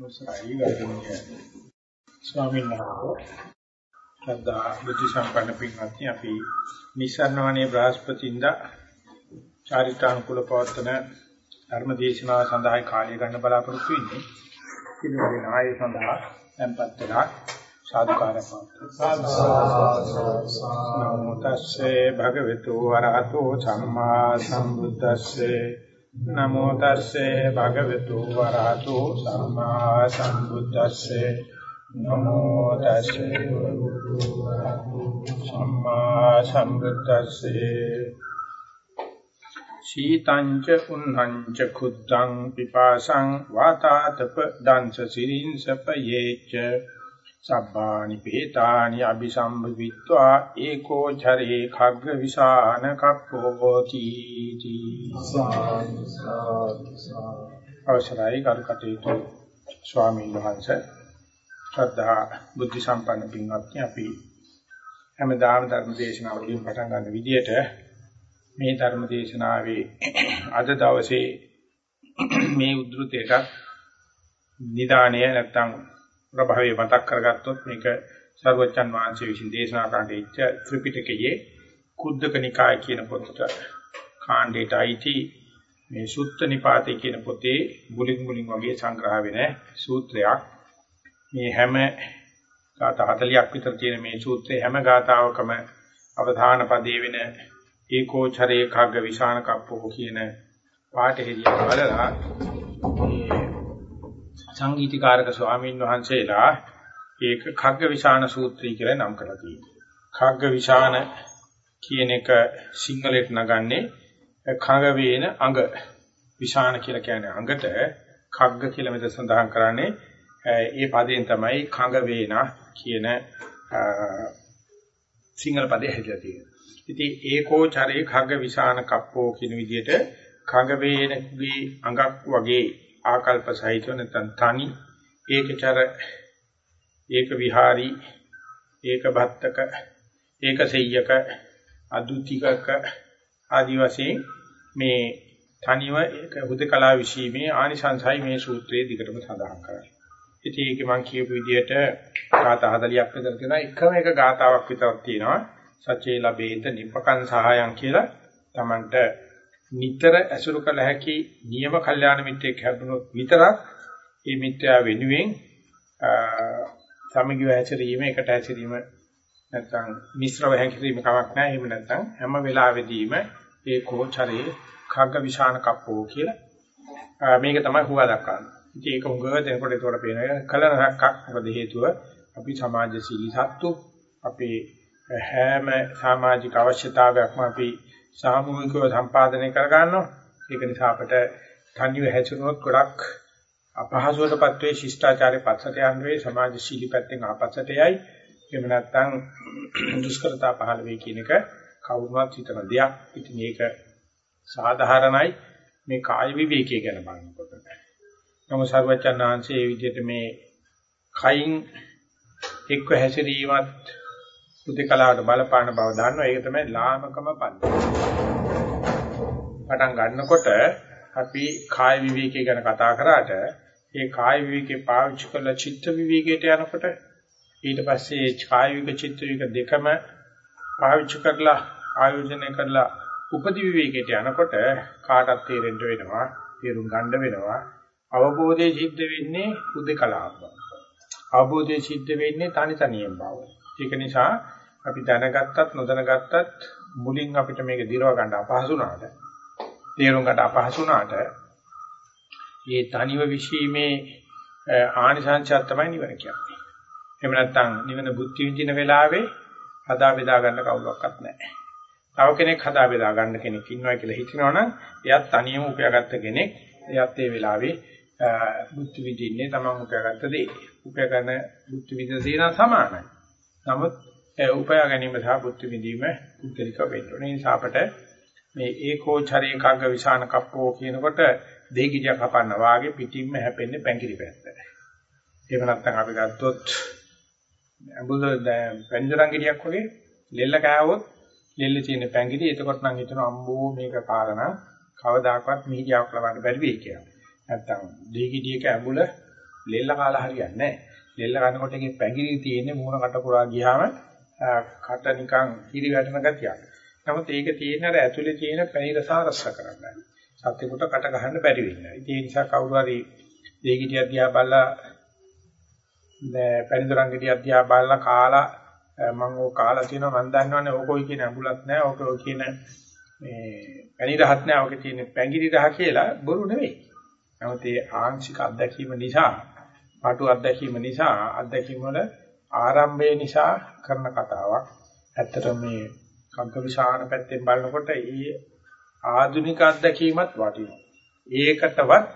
අවසරයි ගෞරවනීය ස්වාමීන් වහන්සේ ශ්‍රද්ධා බුද්ධ සම්පන්න පින්වත්නි අපි නිසරණවනේ බ්‍රහස්පතින්දා චාරිත්‍රානුකූල පවත්වන ධර්ම දේශනාව සඳහා කාලය ගන්න බලාපොරොත්තු වෙන්නේ. පිළිවෙලින් ආයේ සඳහා tempත් වෙලා සාදුකාරය නමෝ තස්සේ භගවතු වරහතෝ සම්මා සම්බුද්දස්සේ නමෝ තස්සේ භගවතු වරහතෝ සම්මා සම්බුද්දස්සේ. නමෝ තස්සේ සම්මා සම්බුද්දස්සේ. සීතංච උන්නංච කුද්ධං පිපාසං වාතාතප දංශ සිරින්සපයේච සබ්බානි පේතානි අபிසම්භවිත්වා ඒකෝ චරේ khagg විසාන කප්පෝති අවසරයි කරුකටේතු ස්වාමීන් වහන්සේ. ශ්‍රද්ධා බුද්ධ සම්පන්න පින්වත්නි අපි හැමදාම ධර්ම දේශනාවලින් පටන් ගන්න විදියට මේ ධර්ම දේශනාවේ අද දවසේ මේ උද්ෘතයට නිදාණය නැත්තම් ප්‍රභාවය මතක් කරගත්තොත් මේක සර්වචන් වහන්සේ විසින් දේශනා කරන්න ඉච්ඡ ත්‍රිපිටකයේ කුද්දක නිකාය කියන පොතට කාණ්ඩයට අයිති මේ සුත්ත නිපාතේ කියන පොතේ මුලින් මුලින් වගේ සංග්‍රහ වෙන සූත්‍රයක්. මේ හැම ගාථා 40ක් විතර තියෙන මේ සූත්‍රයේ හැම ගාථාවකම අවධාන පදේ වෙන ඒකෝචරේ khagg විසාන කප්පෝ කියන පාඨෙහිදී බලලා මේ සංගීතීකාරක ස්වාමීන් වහන්සේලා ඒක khagg විසාන සූත්‍රය කියලා නම් කරලා තියෙනවා. khagg විසාන කියන එක සිංහලෙට නගන්නේ khagg වේන අඟ විසාන කියලා කියන්නේ අඟට khagg කියලා මෙතන සඳහන් කරන්නේ ඒ පදයෙන් තමයි khagg වේනා කියන සිංහල පදේ හැදලා තියෙන්නේ. ඉතින් ඒකෝ චරේ khagg විසාන කප්පෝ කියන විදිහට khagg වේනගේ අඟක් වගේ ආකල්ප සහිතව නැත්නම් තනි ඒකචර ඒක විහාරී ඒක භත්තක ඒක සෙය්‍යක අදුතිකක ආදි වශයෙන් මේ තනිව ඒක හුදකලා විශ්ීමේ ආනිසංසයි මේ සූත්‍රයේ දිගටම සඳහන් කරන්නේ. ඉතින් ඒක මම කියපු විදිහට ගාථා 40ක් විතර තියෙනවා එකම එක ගාතාවක් විතරක් තියෙනවා. සචේ ලබේත නිපකං සහායං කියලා Tamanට නිතර ඇසුරු කළ හැකි නියම කල්යාණ මිත්‍රෙක් හැදුනොත් විතරක් මේ මිත්‍යා වෙනුවෙන් සමගිව හැසිරීම එකට හැසිරීම නැත්නම් මිශ්‍රව හැසිරීම කමක් නැහැ. එහෙම නැත්නම් හැම වෙලාවෙදීම ඒ කෝචරේ khagg විශාන කප්පෝ කියලා. මේක තමයි හුවා දක්වන්නේ. ඉතින් ඒක උගව දෙනකොට ඒකට පේනවා කලනක්ක් මොකද හේතුව අපි සමාජශීලී සත්තු අපේ හැම සමාජික අවශ්‍යතාවයක්ම අපි සාමූහිකව සම්පාදනය කර ගන්නවා. ඒක නිසා අපිට තනිව හැසිරුණොත් ගොඩක් අපහසුවටපත් වේ ශිෂ්ටාචාරයේ පස්සට යන වේ සමාජශීලී පැත්තෙන් ආපස්සට යයි. එහෙම නැත්නම් දුෂ්කරතා පහළ වේ කියන එක කවුරුවත් හිතන දෙයක්. ඉතින් මේක සාධාරණයි මේ කාය විවේකයේ ගැන බලනකොට. නමුත් සර්වචන්නාංශයේ මේ විදිහට මේ කයින් එක්ව හැසිරීමත් උදේකලාවට බලපාන බව දන්නවා. ඒක තමයි ලාමකම පන්ති. පටන් ගන්නකොට අපි කාය විවේකී ගැන කතා කරාට ඒ කාය විවේකේ පාවිච්චි කරලා චිත්ත විවේකයට යනකොට ඊට පස්සේ කාය විවේක චිත්ත විවේක දෙකම පාවිච්චි කරලා ආයෝජනය කරලා උපදි විවේකයට යනකොට කාටත් තේරෙන්න වෙනවා තේරුම් ගන්න වෙනවා අවබෝධයේ සිද්ධ වෙන්නේ උදේකලාව. අවබෝධයේ සිද්ධ වෙන්නේ තනි තනියෙන් බව. ඒක නිසා අපි දැනගත්තත් නොදැනගත්තත් මුලින් අපිට මේක දිරව ගන්න අපහසු වුණාට තේරුම් ගන්න අපහසු වුණාට මේ තනිව විශ්ීමේ ආනිසංසයත් තමයි නිවන කියන්නේ. එහෙම නැත්නම් නිවන බුද්ධි විඳින වෙලාවේ හදා බෙදා ගන්න කවුරක්වත් නැහැ. තව කෙනෙක් හදා බෙදා ගන්න කෙනෙක් ඉන්නවා කියලා හිතනවනම් එයාත් තනියම උපයාගත්ත කෙනෙක්. එයාත් ඒ වෙලාවේ බුද්ධි විඳින්නේ තමන් උපයාගත්ත දේ. උපයාගන්න බුද්ධි විඳින දේ සමානයි. නමුත් උපයා ගැනීම සහ බුද්ධ විඳීම පුද්ගලික වෙන්න ඕනේ. ඒ නිසා අපට මේ ඒකෝචරේ කග්ග විසාන කප්පෝ කියනකොට දෙහිගිරිය කපන්න වාගේ පිටින්ම හැපෙන්නේ පැංගිරි පැත්ත. එහෙම නැත්නම් අපි ගත්තොත් අඹුල පැංජරංගිරියක් වගේ ලෙල්ල කෑවොත් ලෙල්ල තියෙන පැංගිරි එතකොට නම් හිතන අම්බෝ මේක කාලන කවදාකවත් මීඩියාවක් ලබන්න බැරි වෙයි කියලා. නැත්නම් දෙහිගිරියක අඹුල ලෙල්ල කාලා හරියන්නේ නැහැ. ලෙල්ල කනකොට ඒකේ පැගිරි තියෙන්නේ මූණ කට පුරා ගියාම කට නිකන් කිරි වැටෙන ගතියක්. නමුත් ඒක තියෙන අර ඇතුලේ තියෙන පැණි රස රස කරන්නයි. සත්‍යකට කට ගහන්න බැරි වෙනවා. ඒ නිසා කවුරු හරි දෙගිටිය දිහා බලලා පැණි දොරංගිටිය දිහා බලලා කාලා මම ඕක කාලා තියෙනවා මම දන්නවනේ ඕක ඔයි කියන අඹුලක් නැහැ ඕක ඔයි කියන මේ පැණි රහත් නැහැ ඕකේ තියෙන පැංගිරි රහ කියලා බොරු නෙවෙයි. නමුත් ඒ ආංශික අත්දැකීම නිසා, පාටු අත්දැකීම නිසා, අත්දැකීම වල ආරම්භය නිසා කරන කතාවක්. ඇත්තට මේ කග්ගවිශාන පැත්තෙන් බලනකොට ඒ ආධුනික අත්දැකීමත් වටිනවා. ඒකටවත්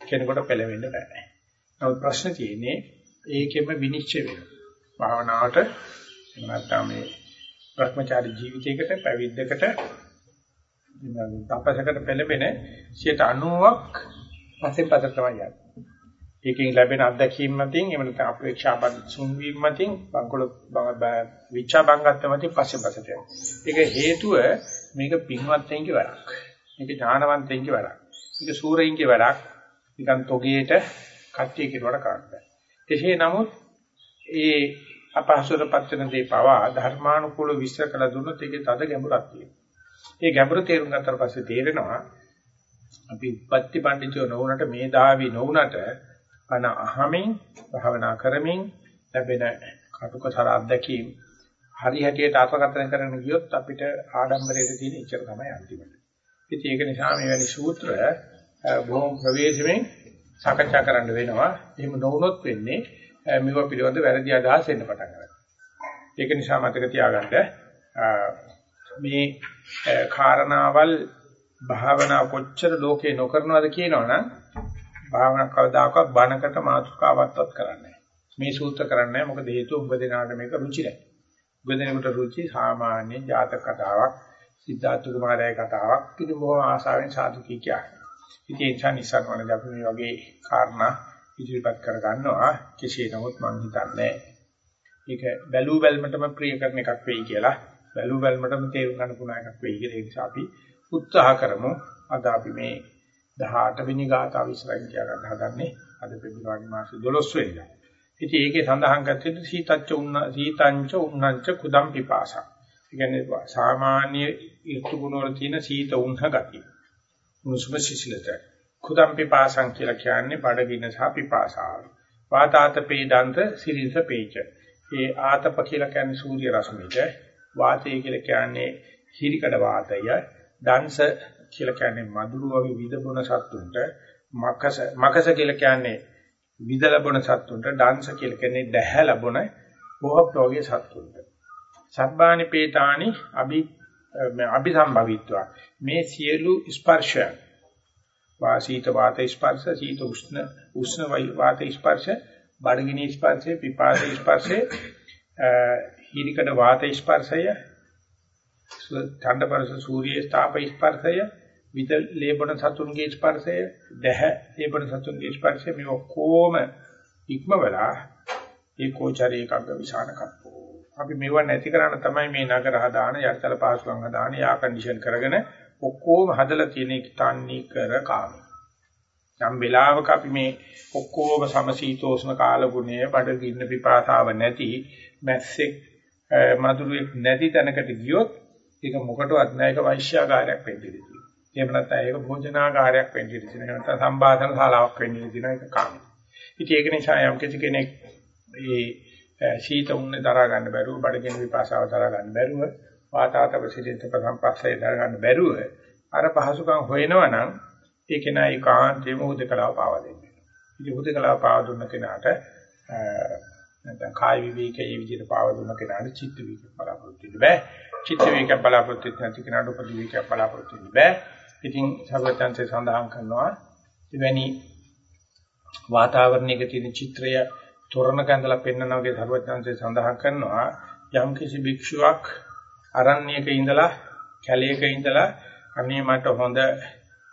කෙනෙකුට පෙළවෙන්න බෑ. නමුත් ප්‍රශ්න තියෙන්නේ ඒකෙම විනිශ්චය වෙනවා. භාවනාවට නැත්නම් මේ භ්‍රමචාරී ජීවිතයකට පැවිද්දකට තපසකට පෙළඹෙන 90ක් පස්සේ පතර තමයි යන්නේ. ඒකෙන් ලැබෙන අත්දැකීම් මතින් එහෙම නැත්නම් අපේක්ෂාබද්ධ සුන්වීම මතින් බංකොල විචා බංගත්ත මතින් පස්සේ පතට යනවා. ඒක හේතුව මේක පින්වත්යෙන්ගේ වැඩක්. මේක ඥානවන්තයෙන්ගේ වැඩක්. මේක සූරයින්ගේ වැඩක්. නිකන් තොගේට කට්ටිය කෙරුවට කරන්න බෑ. එසේ නමුත් ඒ අපහසුරපත් වෙන දේ පවා ධර්මානුකූල විශ්ල කළ දුන්නොත් ඒකේ තද ගැඹුරක් තියෙනවා. ඒ ගැඹුර තේරුම් ගත්තට පස්සේ තේරෙනවා අපි උපත්ති පඬිතුව නොවුනට මේ දාවි නොවුනට අන අහමින් භාවනා කරමින් ලැබෙන කටුකතර අත්දැකීම් හරි හැටියට අර්ථකථන කරන්න ගියොත් අපිට ආඩම්බරයේ තියෙන ඉච්ඡර තමයි අන්තිමට. ඉතින් ඒක නිසා මේ වැනි සූත්‍ර බොහොම ප්‍රවේශමෙන් සාකච්ඡා කරන්න වෙනවා. එහෙම නොවුනොත් වෙන්නේ මේව පිළිබඳ වැරදි අදහස් එන්න පටන් ගන්නවා. ඒක නිසා මතක තියාගන්න මේ කාරණාවල් භාවනා කොච්චර ලෝකේ නොකරනවද කියනවනම් භාවනා කවදාකවත් බණකට මාතෘකාවක්වත් කරන්නේ මේ සූත්‍ර කරන්නේ මොකද හේතුව උඹ දෙනාට මේක රුචි නැහැ. උඹ දෙනෙකුට රුචි සාමාන්‍ය ජාතක කතාවක්, සිද්ධාර්ථ කුමාරයාගේ කතාවක් ඉතින් බොහොම ආසාවෙන් සාදු කී කියන්නේ. ඉතින් ඒ නිසා නිසන්වනදී අපි මේ වගේ කාරණා ඉදිරිපත් කර ගන්නවා. කෙසේ නමුත් මම හිතන්නේ ඒක බැලූ බැල්මටම ප්‍රිය කරන එකක් වෙයි කියලා. බැලූ බැල්මටම තේරුම් ගන්න පුළුවන් එකක් වෙයි කියලා. ඒ නිසා අපි උත්සාහ කරමු. අද අපි මේ 18 වෙනි ගාථාව ඉස්සරහින් තියාගන්න හදන්නේ. අද පෙබරවාරි මාසේ 12 වෙනිදා. ඉතින් ඒකේ සඳහන් කරන්නේ සීතච්ච උන්න සීතංච උන්නංච කුදම් පිපාසා. ඒ කියන්නේ සාමාන්‍ය ඍතු ගුණ වල තියෙන සීත උණ්හ ගතිය. උණුසුම සිසිලත. කුදම් පිපාසං කියලා කියන්නේ බඩගින්න සහ පිපාසාව. වාතාතපේ දන්ත සිරින්ස පේච. ඒ ආතප කියලා කියන්නේ සූර්ය රශ්මියට, වාතය කියලා කියන්නේ හිරිකඩ වාතය, දංශ කියලා කියන්නේ මදුරු වගේ විදබුණ සත්තුන්ට, මකස මකස කියලා කියන්නේ විද ලැබුණ සත්තුන්ට, දංශ කියලා කියන්නේ දැහ ලැබුණ බොහෝ වගේ සත්තුන්ට. සබ්බානි පේතානි අභි අභිසම්භවිත්වා මේ සියලු ස්පර්ශයන් වාසීත වාත ස්පර්ශ සීත උෂ්ණ උෂ්ණ වාත ස්පර්ශ බඩගිනි ස්පර්ශය පිපාස ස්පර්ශය හිරිකඩ වාත ස්පර්ශය ඡණ්ඩපරස සූර්ය ස්ථාප ස්පර්ශය විද ලේබන සතුන්ගේ ස්පර්ශය දහ ලේබන සතුන්ගේ ස්පර්ශය මේ ඔක්කොම ඉක්මවලා ඒ කෝචරී එකක විසාන කප්පෝ අපි මේව නැති කරන්න තමයි මේ නගර හදාන යර්තල පාසුකම් හදාන යා කන්ඩිෂන් කරගෙන ඔක්කොම හදලා තියෙන එක තන්නේ කර කාම. යම් වෙලාවක අපි මේ ඔක්කොම සමශීතෝෂ්ණ කාලගුණය බඩගින්න පිපාසාව නැති මැස්සෙක් මధుරෙක් නැති තැනකට ගියොත් ඒක මොකටවත් නෑ ඒක වෛශ්‍යාගාරයක් වෙන්න ඉඩ තියෙනවා. එහෙම නැත්නම් ඒක භෝජනාගාරයක් වෙන්න ඉඩ තියෙනවා. එහෙම නැත්නම් සම්බාධන ශාලාවක් වෙන්න ඉඩ තියෙනවා ඒක කාම. ඉතින් ඒක නිසා යම් කිසි කෙනෙක් මේ සීත උන්නේ දරා ගන්න බැරුව බඩගින්න පිපාසාව දරා ගන්න බැරුව වාතාතප සිරිත ප්‍රසම්පස්සේ දර ගන්න බැරුව අර පහසුකම් හොයනවා නම් ඒ කෙනා ඒකාන්තයෙන්ම උදකලාව පාවා දෙන්නේ. ඉතින් උදකලාව පාවා දුන්න කෙනාට නැත්නම් කාය විවේකයේ විදිහට පාවා දුන්න කෙනාට චිත්ත විවේක බලාපොරොත්තු වෙන්න බෑ. චිත්ත විවේක බලාපොරොත්තු නැති කෙනාට උපදි විවේක බලාපොරොත්තු වෙන්න බෑ. ඉතින් සර්වඥාන්සේ සඳහන් කරනවා එවැනි වාතාවරණයක තියෙන චිත්‍රය තොරණක ඇඳලා පෙන්වන වගේ සර්වඥාන්සේ සඳහන් කරනවා. යම් කිසි භික්ෂුවක් අරණ්‍යයක ඉඳලා කැලේක ඉඳලා අනේ මට හොඳ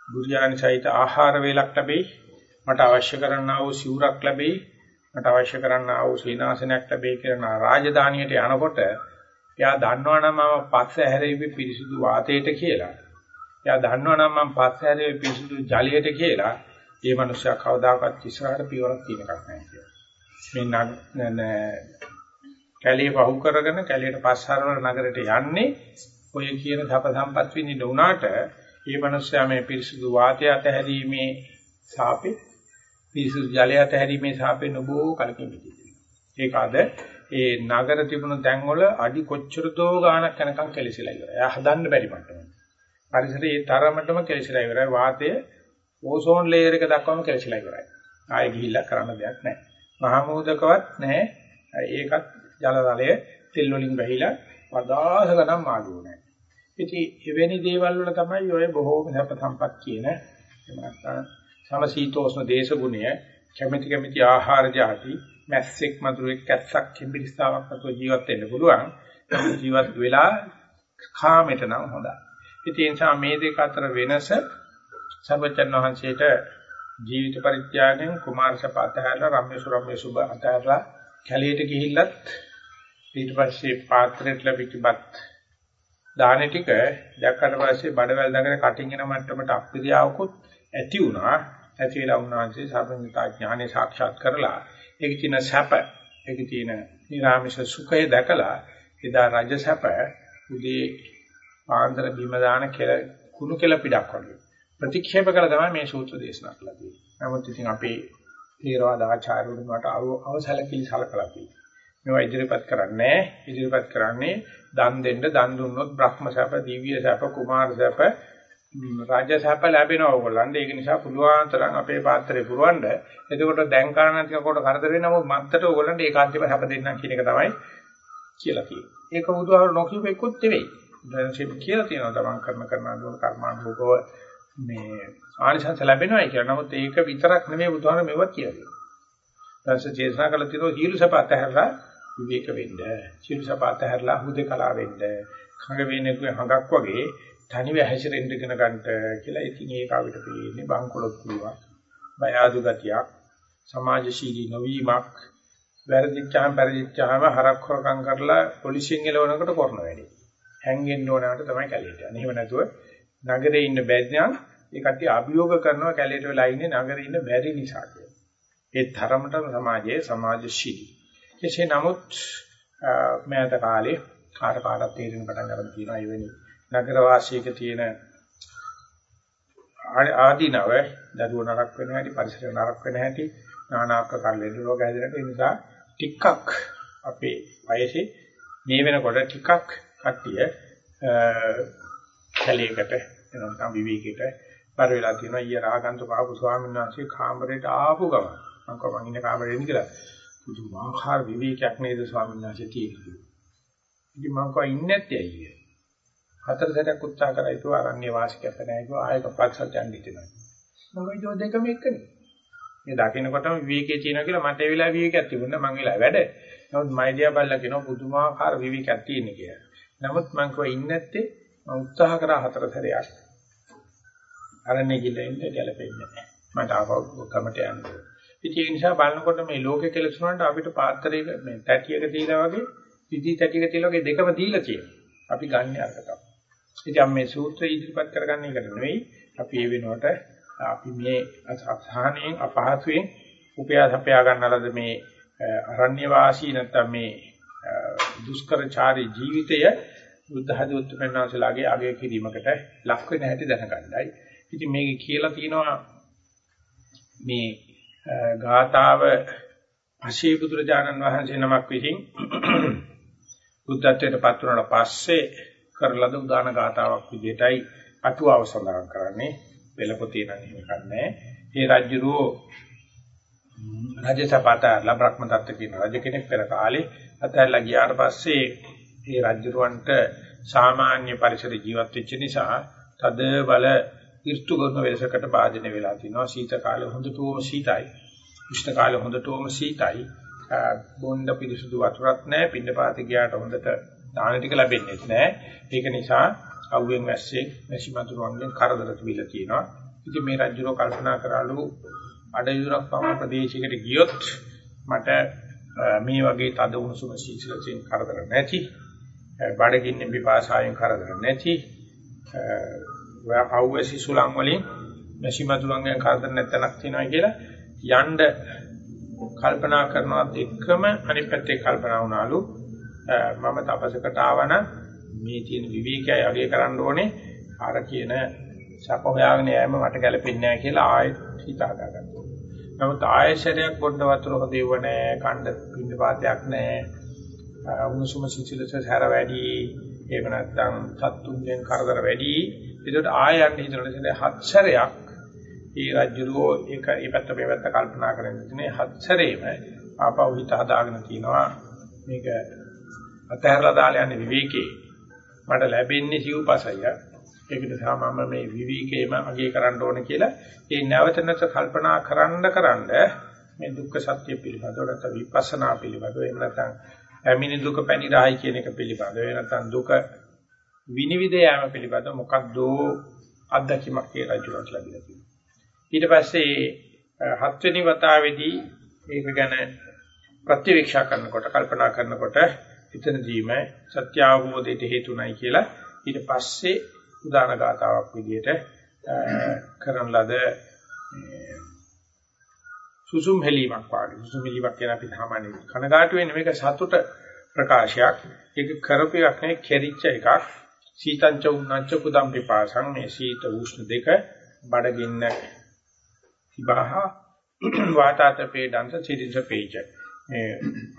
බුරියානි සහිත ආහාර වේලක් ලැබෙයි. මට අවශ්‍ය කරන්නා වූ සිවුරක් ලැබෙයි. මට අවශ්‍ය කරන්නා වූ සීනාසනයක් ලැබෙයි කියන රාජධානියට යනකොට එයා දන්නවනම් මම පස්ස හැරෙවි පිරිසුදු වාතයට කියලා. එයා දන්නවනම් මම පස්ස හැරෙවි පිරිසුදු ජලයට කියලා ඒ මනුස්සයා කවදාකවත් ඉස්සරහට පියවරක් තියෙන එකක් නැහැ කියලා. මේ කැලේ වහු කරගෙන කැලේට පස්සහරවල නගරයට යන්නේ ඔය කියන සප සම්පත් විඳින්න උනාට මේ මනුස්සයා මේ පිරිසුදු වාතය අතහැරීමේ සාපේ පිරිසුදු ජලය අතහැරීමේ සාපේ නොබෝ කලකින් විදිහට. ඒක අද ඒ නගර තිබුණු තැන්වල අඩි කොච්චර දෝ ගාණක් යනකම් කෙලිසිලා ඉවරයි. එයා හදන්න බැරි මට්ටමක. පරිසරයේ තරමටම කෙලිසිලා ඉවරයි. වාතය ඕසෝන් ලේයර් එක දක්වාම කෙලිසිලා ඉවරයි. ආයෙ ගිහිල්ලා කරන්න දෙයක් නැහැ. මහා මෝදකවත් නැහැ. ඒකත් ජල තලය තෙල් වලින් වැහිලා පදාස ගණන් මාළුව නැහැ. ඉතින් එවැනි දේවල් වල තමයි ඔය බොහෝම සැප සම්පත් කියන එහෙම නැත්නම් සමශීතෝෂ්ණ දේශගුණය කැමැති කැමැති ආහාර જાති මැස්සෙක් මధుරෙක් කැස්සක් කිඹිරිස්තාවක් අතෝ ජීවත් වෙන්න පුළුවන් ජීවත් වෙලා කාමයට නම් හොඳයි ඉතින් ඒ නිසා මේ දෙක අතර වෙනස සර්වචන් වහන්සේට ජීවිත පරිත්‍යාගයෙන් කුමාරසප අතහැරලා රම්‍යසු රම්‍යසු අතහැරලා කැලේට ගිහිල්ලත් ඊට පස්සේ පාත්‍රයට ලැබිච්චපත් දාන ටික දැක්කට පස්සේ බඩවැල් දඟන කටින් එන මට්ටමට අප්‍රියාවකුත් ඇති වුණා. ඇති වෙලා උන්වහන්සේ සර්වඥතා ඥානෙ සාක්ෂාත් කරලා ඒකේ තියෙන සැප ඒකේ තියෙන නිරාමිෂ සුඛය දැකලා එදා රජ සැප උදේ පාන්දර බිම දාන කෙල කුණු කෙල පිටක් වගේ ප්‍රතික්ෂේප කළ තමයි මේ සූත්‍ර දේශනා කළා තියෙන්නේ. නමුත් ඉතින් අපේ තේරවාද ආචාර්යවරුන් වට අවසලකිලි සලකලා තියෙනවා. මේවා ඉදිරිපත් කරන්නේ ඉදිරිපත් කරන්නේ දන් දෙන්න දන් දුන්නොත් බ්‍රහ්ම සැප, දිව්‍ය සැප, කුමාර සැප, රාජ්‍ය සැප ලැබෙනවා ඕගොල්ලන්ට. ඒක නිසා පුළුවන් තරම් අපේ පාත්‍රේ පුරවන්න. එතකොට දැන් කරණ ටික කොට කරදර වෙනම මත්තට ඕගොල්ලන්ට ඒකාන්තව සැප දෙන්නම් කියන එක තමයි කියලා කියනවා. ඒක බුදුහාර නොකියුව එක්කොත් නෙවෙයි. දැන් කියලා තියෙනවා තමන් කරන කරන අනුව කර්මානුභව මේ ආනිසංස ලැබෙනවායි කියලා. නමුත් ඒක විතරක් නෙමෙයි බුදුහාර මෙවත් කියලා දෙනවා. ඊට පස්සේ දේශනා කළ තියෙනවා හීලු සප අතහැරලා විවේක වෙන්න. හීලු සප අතහැරලා හුදේකලා වෙන්න. කඟ වේනෙකුගේ හඟක් වගේ තනිව හැසිරෙන්න ඉගෙන ගන්නට කියලා ඉතින් ඒක අපිට පේන්නේ බංකොලොත් පුළුවන්. බය ආදු ගතියක්, සමාජශීලී නොවීමක්, වැරදිච්චාම පරිදිච්චාම හරක් හොරකම් කරලා පොලිසියෙන් එලවනකොට කරන වැඩේ. හැංගෙන්න ඕනකට තමයි කැලේට යන්නේ. එහෙම නැතුව නගරේ ඉන්න බැද්දන් ඒ කට්ටිය අභියෝග කරනවා කැලේට වෙලා ඉන්නේ නගරේ ඉන්න බැරි නිසා කියලා. ඒ තරමටම සමාජයේ සමාජශීලී. කෙසේ නමුත් මෑත කාලේ කාට කාටත් තේරෙන පටන් ගන්න තියෙනවා එවැනි නගර වාසීක තියෙන ආදීනව දරුව නරක වෙන හැටි පරිසර නරක වෙන හැටි নানা ආකාර ලෙඩ රෝග හැදෙනට ඒ නිසා ටිකක් අපේ වයසේ මේ වෙනකොට ටිකක් කට්ටිය කැලේකට එනනම් විවේකයකට බර වෙලා තියෙනවා ඊය රාගන්තු කාපු ස්වාමීන් වහන්සේ කාමරේට ආපු ගමන් මම කව මං ඉන්න කාමරේ ඉන්න කියලා පුදුමාකාර විවේකයක් නේද ස්වාමීන් වහන්සේ තියෙන්නේ. ඉතින් මම කව ඉන්නේ නැත්තේ අයියේ. හතර සැරයක් උත්සාහ කරා ඒක ආරණ්‍ය වාසිකයක් නැහැ ඒක ආයක පස්සට යන්න හිතෙනවා. මම කිව්වා දෙකම එකනේ. මේ දකින්නකොටම විවේකයේ තියෙනවා කියලා මට ඒ වෙලාව විවේකයක් තිබුණා මං වෙලාව වැඩ. නමුත් මයිඩියා බල්ලා කියනවා පුදුමාකාර විවේකයක් තියෙන කියලා. නමුත් මං කව ඉන්නේ නැත්තේ මම උත්සාහ කරා හතර සැරයක්. අරන්නේ ගිහින් ඉන්න ගැලපෙන්නේ නැහැ. මට ආපහු ගමට යන්න ඕනේ. ඉතින් ඒ නිසා බලනකොට මේ ලෝකේ කෙලස් වලට අපිට පාත්‍රයක මේ තැටියක තියලා වගේ විදි තැටියක තියලා වගේ දෙකම දීලා තියෙනවා. අපි ගන්න අරක තමයි. ඉතින් මේ සූත්‍රය ඉදිරිපත් කරගන්න එකට නෙවෙයි අපි ඒ වෙනුවට අපි මේ අසහනයෙන් අපහසුයෙන් උපයා සපයා ගන්නලද මේ අරණ්‍ය වාසී නැත්නම් මේ දුෂ්කරචාරී ජීවිතය බුද්ධ හදවත්පෙන්වන්සලාගේ අගය කිරීමකට ලක් වෙන හැටි දැනගන්නයි. ඉතින් මේක කියලා තියෙනවා මේ ගාතාව අශී බුදුරජාණන් වහන්සේ නමක් විසින් බුද්ධත්වයට පත් වුණාට පස්සේ කරලද උදාන ගාතාවක් විදිහටයි අටුවාව සඳහන් කරන්නේ පෙළපොතේ නම් එහෙම කන්නේ. ඒ රජුරෝ රජසපත ලබ්‍රක්‍ම දත්ත කියන රජ කෙනෙක් පෙර කාලේ අතහැරලා ගියාට පස්සේ ඒ රජුරවන්ට සාමාන්‍ය පරිසර ජීවත් වෙච්ච නිසා තද බල ඍතු ගුණ වෙලසකට භාජනය වෙලා තිනවා. සීත කාලේ හොඳටම සීතයි. උෂ්ණ කාලේ හොඳටම සීතයි. බොණ්ඩ පිරිසුදු වතුරක් නැහැ. පින්නපාත ගියාට හොඳට දාන ටික ලැබෙන්නේ නැහැ. ඒක නිසා අවුවෙන් වැස්සේ මැසි මතුරුන්ගෙන් කරදර තිබිලා තියෙනවා ඉතින් මේ රජුරෝ කල්පනා කරාලු අඩයුරක් පමණ ප්‍රදේශයකට ගියොත් මට මේ වගේ තද උණුසුම සීසලයෙන් කරදර නැති බඩගින්න පිපාසාවෙන් කරදර නැති අවැසි සුලං වලින් මැසිමතුරුන්ගෙන් කරදර නැත්තනක් තියෙනවා කියලා යන්න කල්පනා කරනවත් එක්කම අනිත් පැත්තේ කල්පනා වුණාලු මම තපසකට ආවන මේ තියෙන විවේකය යගේ කරන්න ඕනේ අර කියන සප හොයාගෙන යෑම මට ගැලපෙන්නේ නැහැ කියලා ආයෙත් හිත හදාගත්තා. නමුත් ආයෙසරයක් පොඩ්ඩ වතුරක දෙව නැහැ, කණ්ඩ පින්න පාතයක් නැහැ. උණුසුම සිසිලස හැර වැඩි, එහෙම නැත්නම් සත්තුන්ගෙන් කරදර වැඩි. ඒකට ආයයන් හිතනකොට හත්සරයක් ඒ රජුරෝ ඒක මේ පැත්ත මේ පැත්ත කල්පනා කරගෙන ඉන්නේ හත්සරේම ආපහු හිත හදාගෙන තිනවා මේක අතහැරලා දාලා යන්නේ විවේකේ මට ලැබෙන්නේ සිව්පසය ඒක නිසා මම මේ විවේකේම අගය කරන්න ඕන කියලා ඒ නැවත නැවත කල්පනා කරන්න කරන්න මේ දුක්ඛ සත්‍ය පිළිබඳව නැත්නම් විපස්සනා පිළිබඳව එහෙම නැත්නම් ඇමිනි දුක පැණි රායි කියන එක පිළිබඳව එහෙම නැත්නම් දුක විනිවිද යාම පිළිබඳව මොකක්ද අත්දැකීමක් ඒ රජුට ලැබිලා තියෙනවා. ඊට පස්සේ හත්වෙනි වතාවේදී ඒක ගැන ප්‍රතිවීක්ෂා කරනකොට කල්පනා කරනකොට එතනදීම සත්‍ය අවබෝධයට හේතුණයි කියලා ඊට පස්සේ උදාන ගාතාවක් විදිහට කරන ලද සුසුම් හෙලීමක් වාගේ. සුසුම් හෙලීමක් කියන අපි සාමාන්‍ය කනගාටු වෙන්නේ මේක සතුට ප්‍රකාශයක්. ඒක කරපු එකක් නෙවෙයි කෙරිච්ච එකක්. සීතංච උන්නංච කුදම් පිපාසං මේ සීත උෂ්ණ දෙක බඩගින්න තිබහ වාතාතපේ දන්ත චිරිස පේජ. මේ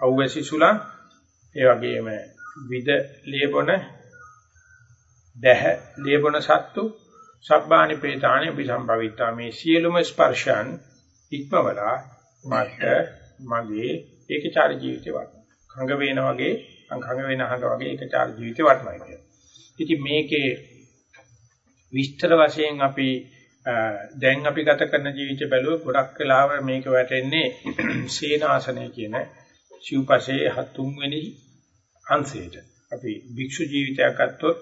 අවැසි සුලා ඒ වගේම විද ලේබන දැහ ලේබන සත්තු සබ්බානි පේතානි විසම්භවිතා මේ සියලුම ස්පර්ශයන් ඉක්මවලා මට මගේ ඒකචාර ජීවිතේ වටන කංග වේන වගේ කංග වේන අහඟ වගේ ඒකචාර ජීවිතේ වටනවා කියන්නේ. ඉතින් මේකේ විස්තර වශයෙන් අපි දැන් අපි ගත කරන ජීවිත බැලුව ගොඩක් වෙලාව මේක වැටෙන්නේ සීනාසනය කියන සිව්පසේ හතුන් වෙනි අංශයට. අපි භික්ෂු ජීවිතයක් ගත්තොත්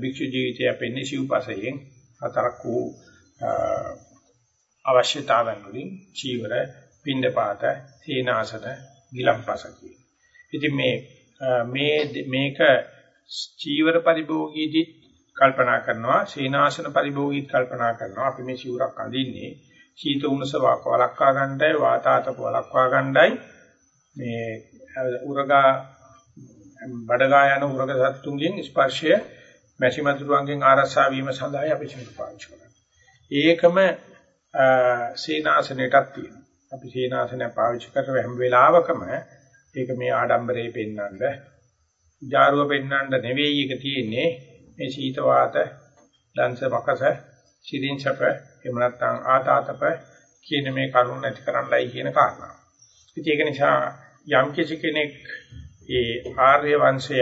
භික්ෂු ජීවිතය අපෙන්නේ සිව්පසයෙන් හතරක් වූ අවශ්‍යතාවන් වලින් චීවර, පින්ඩපාත, සීනාසන, ගිලම්පස කියන. ඉතින් මේ මේ මේක චීවර පරිභෝගීදී කල්පනා කරනවා සීනාසන පරිභෝගීත් කල්පනා කරනවා අපි මේ සිවුරක් අඳින්නේ සීත උණුස වලක්වා ගන්නයි වාතාතප වලක්වා ගන්නයි මේ උරගා බඩගා යන උරග සත්තුන්ගෙන් ස්පර්ශය මැසි මතුරුන්ගෙන් ආරසා වීම සඳහා අපි සිවුර පාවිච්චි කරනවා. ඒකම සීනාසනයටත් තියෙනවා. අපි සීනාසනය පාවිච්චි කරව හැම වෙලාවකම ඒක මේ ආඩම්බරේ පෙන්වන්න ජාරුව පෙන්වන්න නෙවෙයි එක තියෙන්නේ. මේ සීත වාත දංශ මකස සිරින්චප එහෙම නැත්නම් ආතාතප කියන මේ කරුණ නැති කරන්නයි කියන කාරණා. ඉතින් ඒක නිසා යම් කිසි කෙනෙක් ඒ ආර්ය වංශය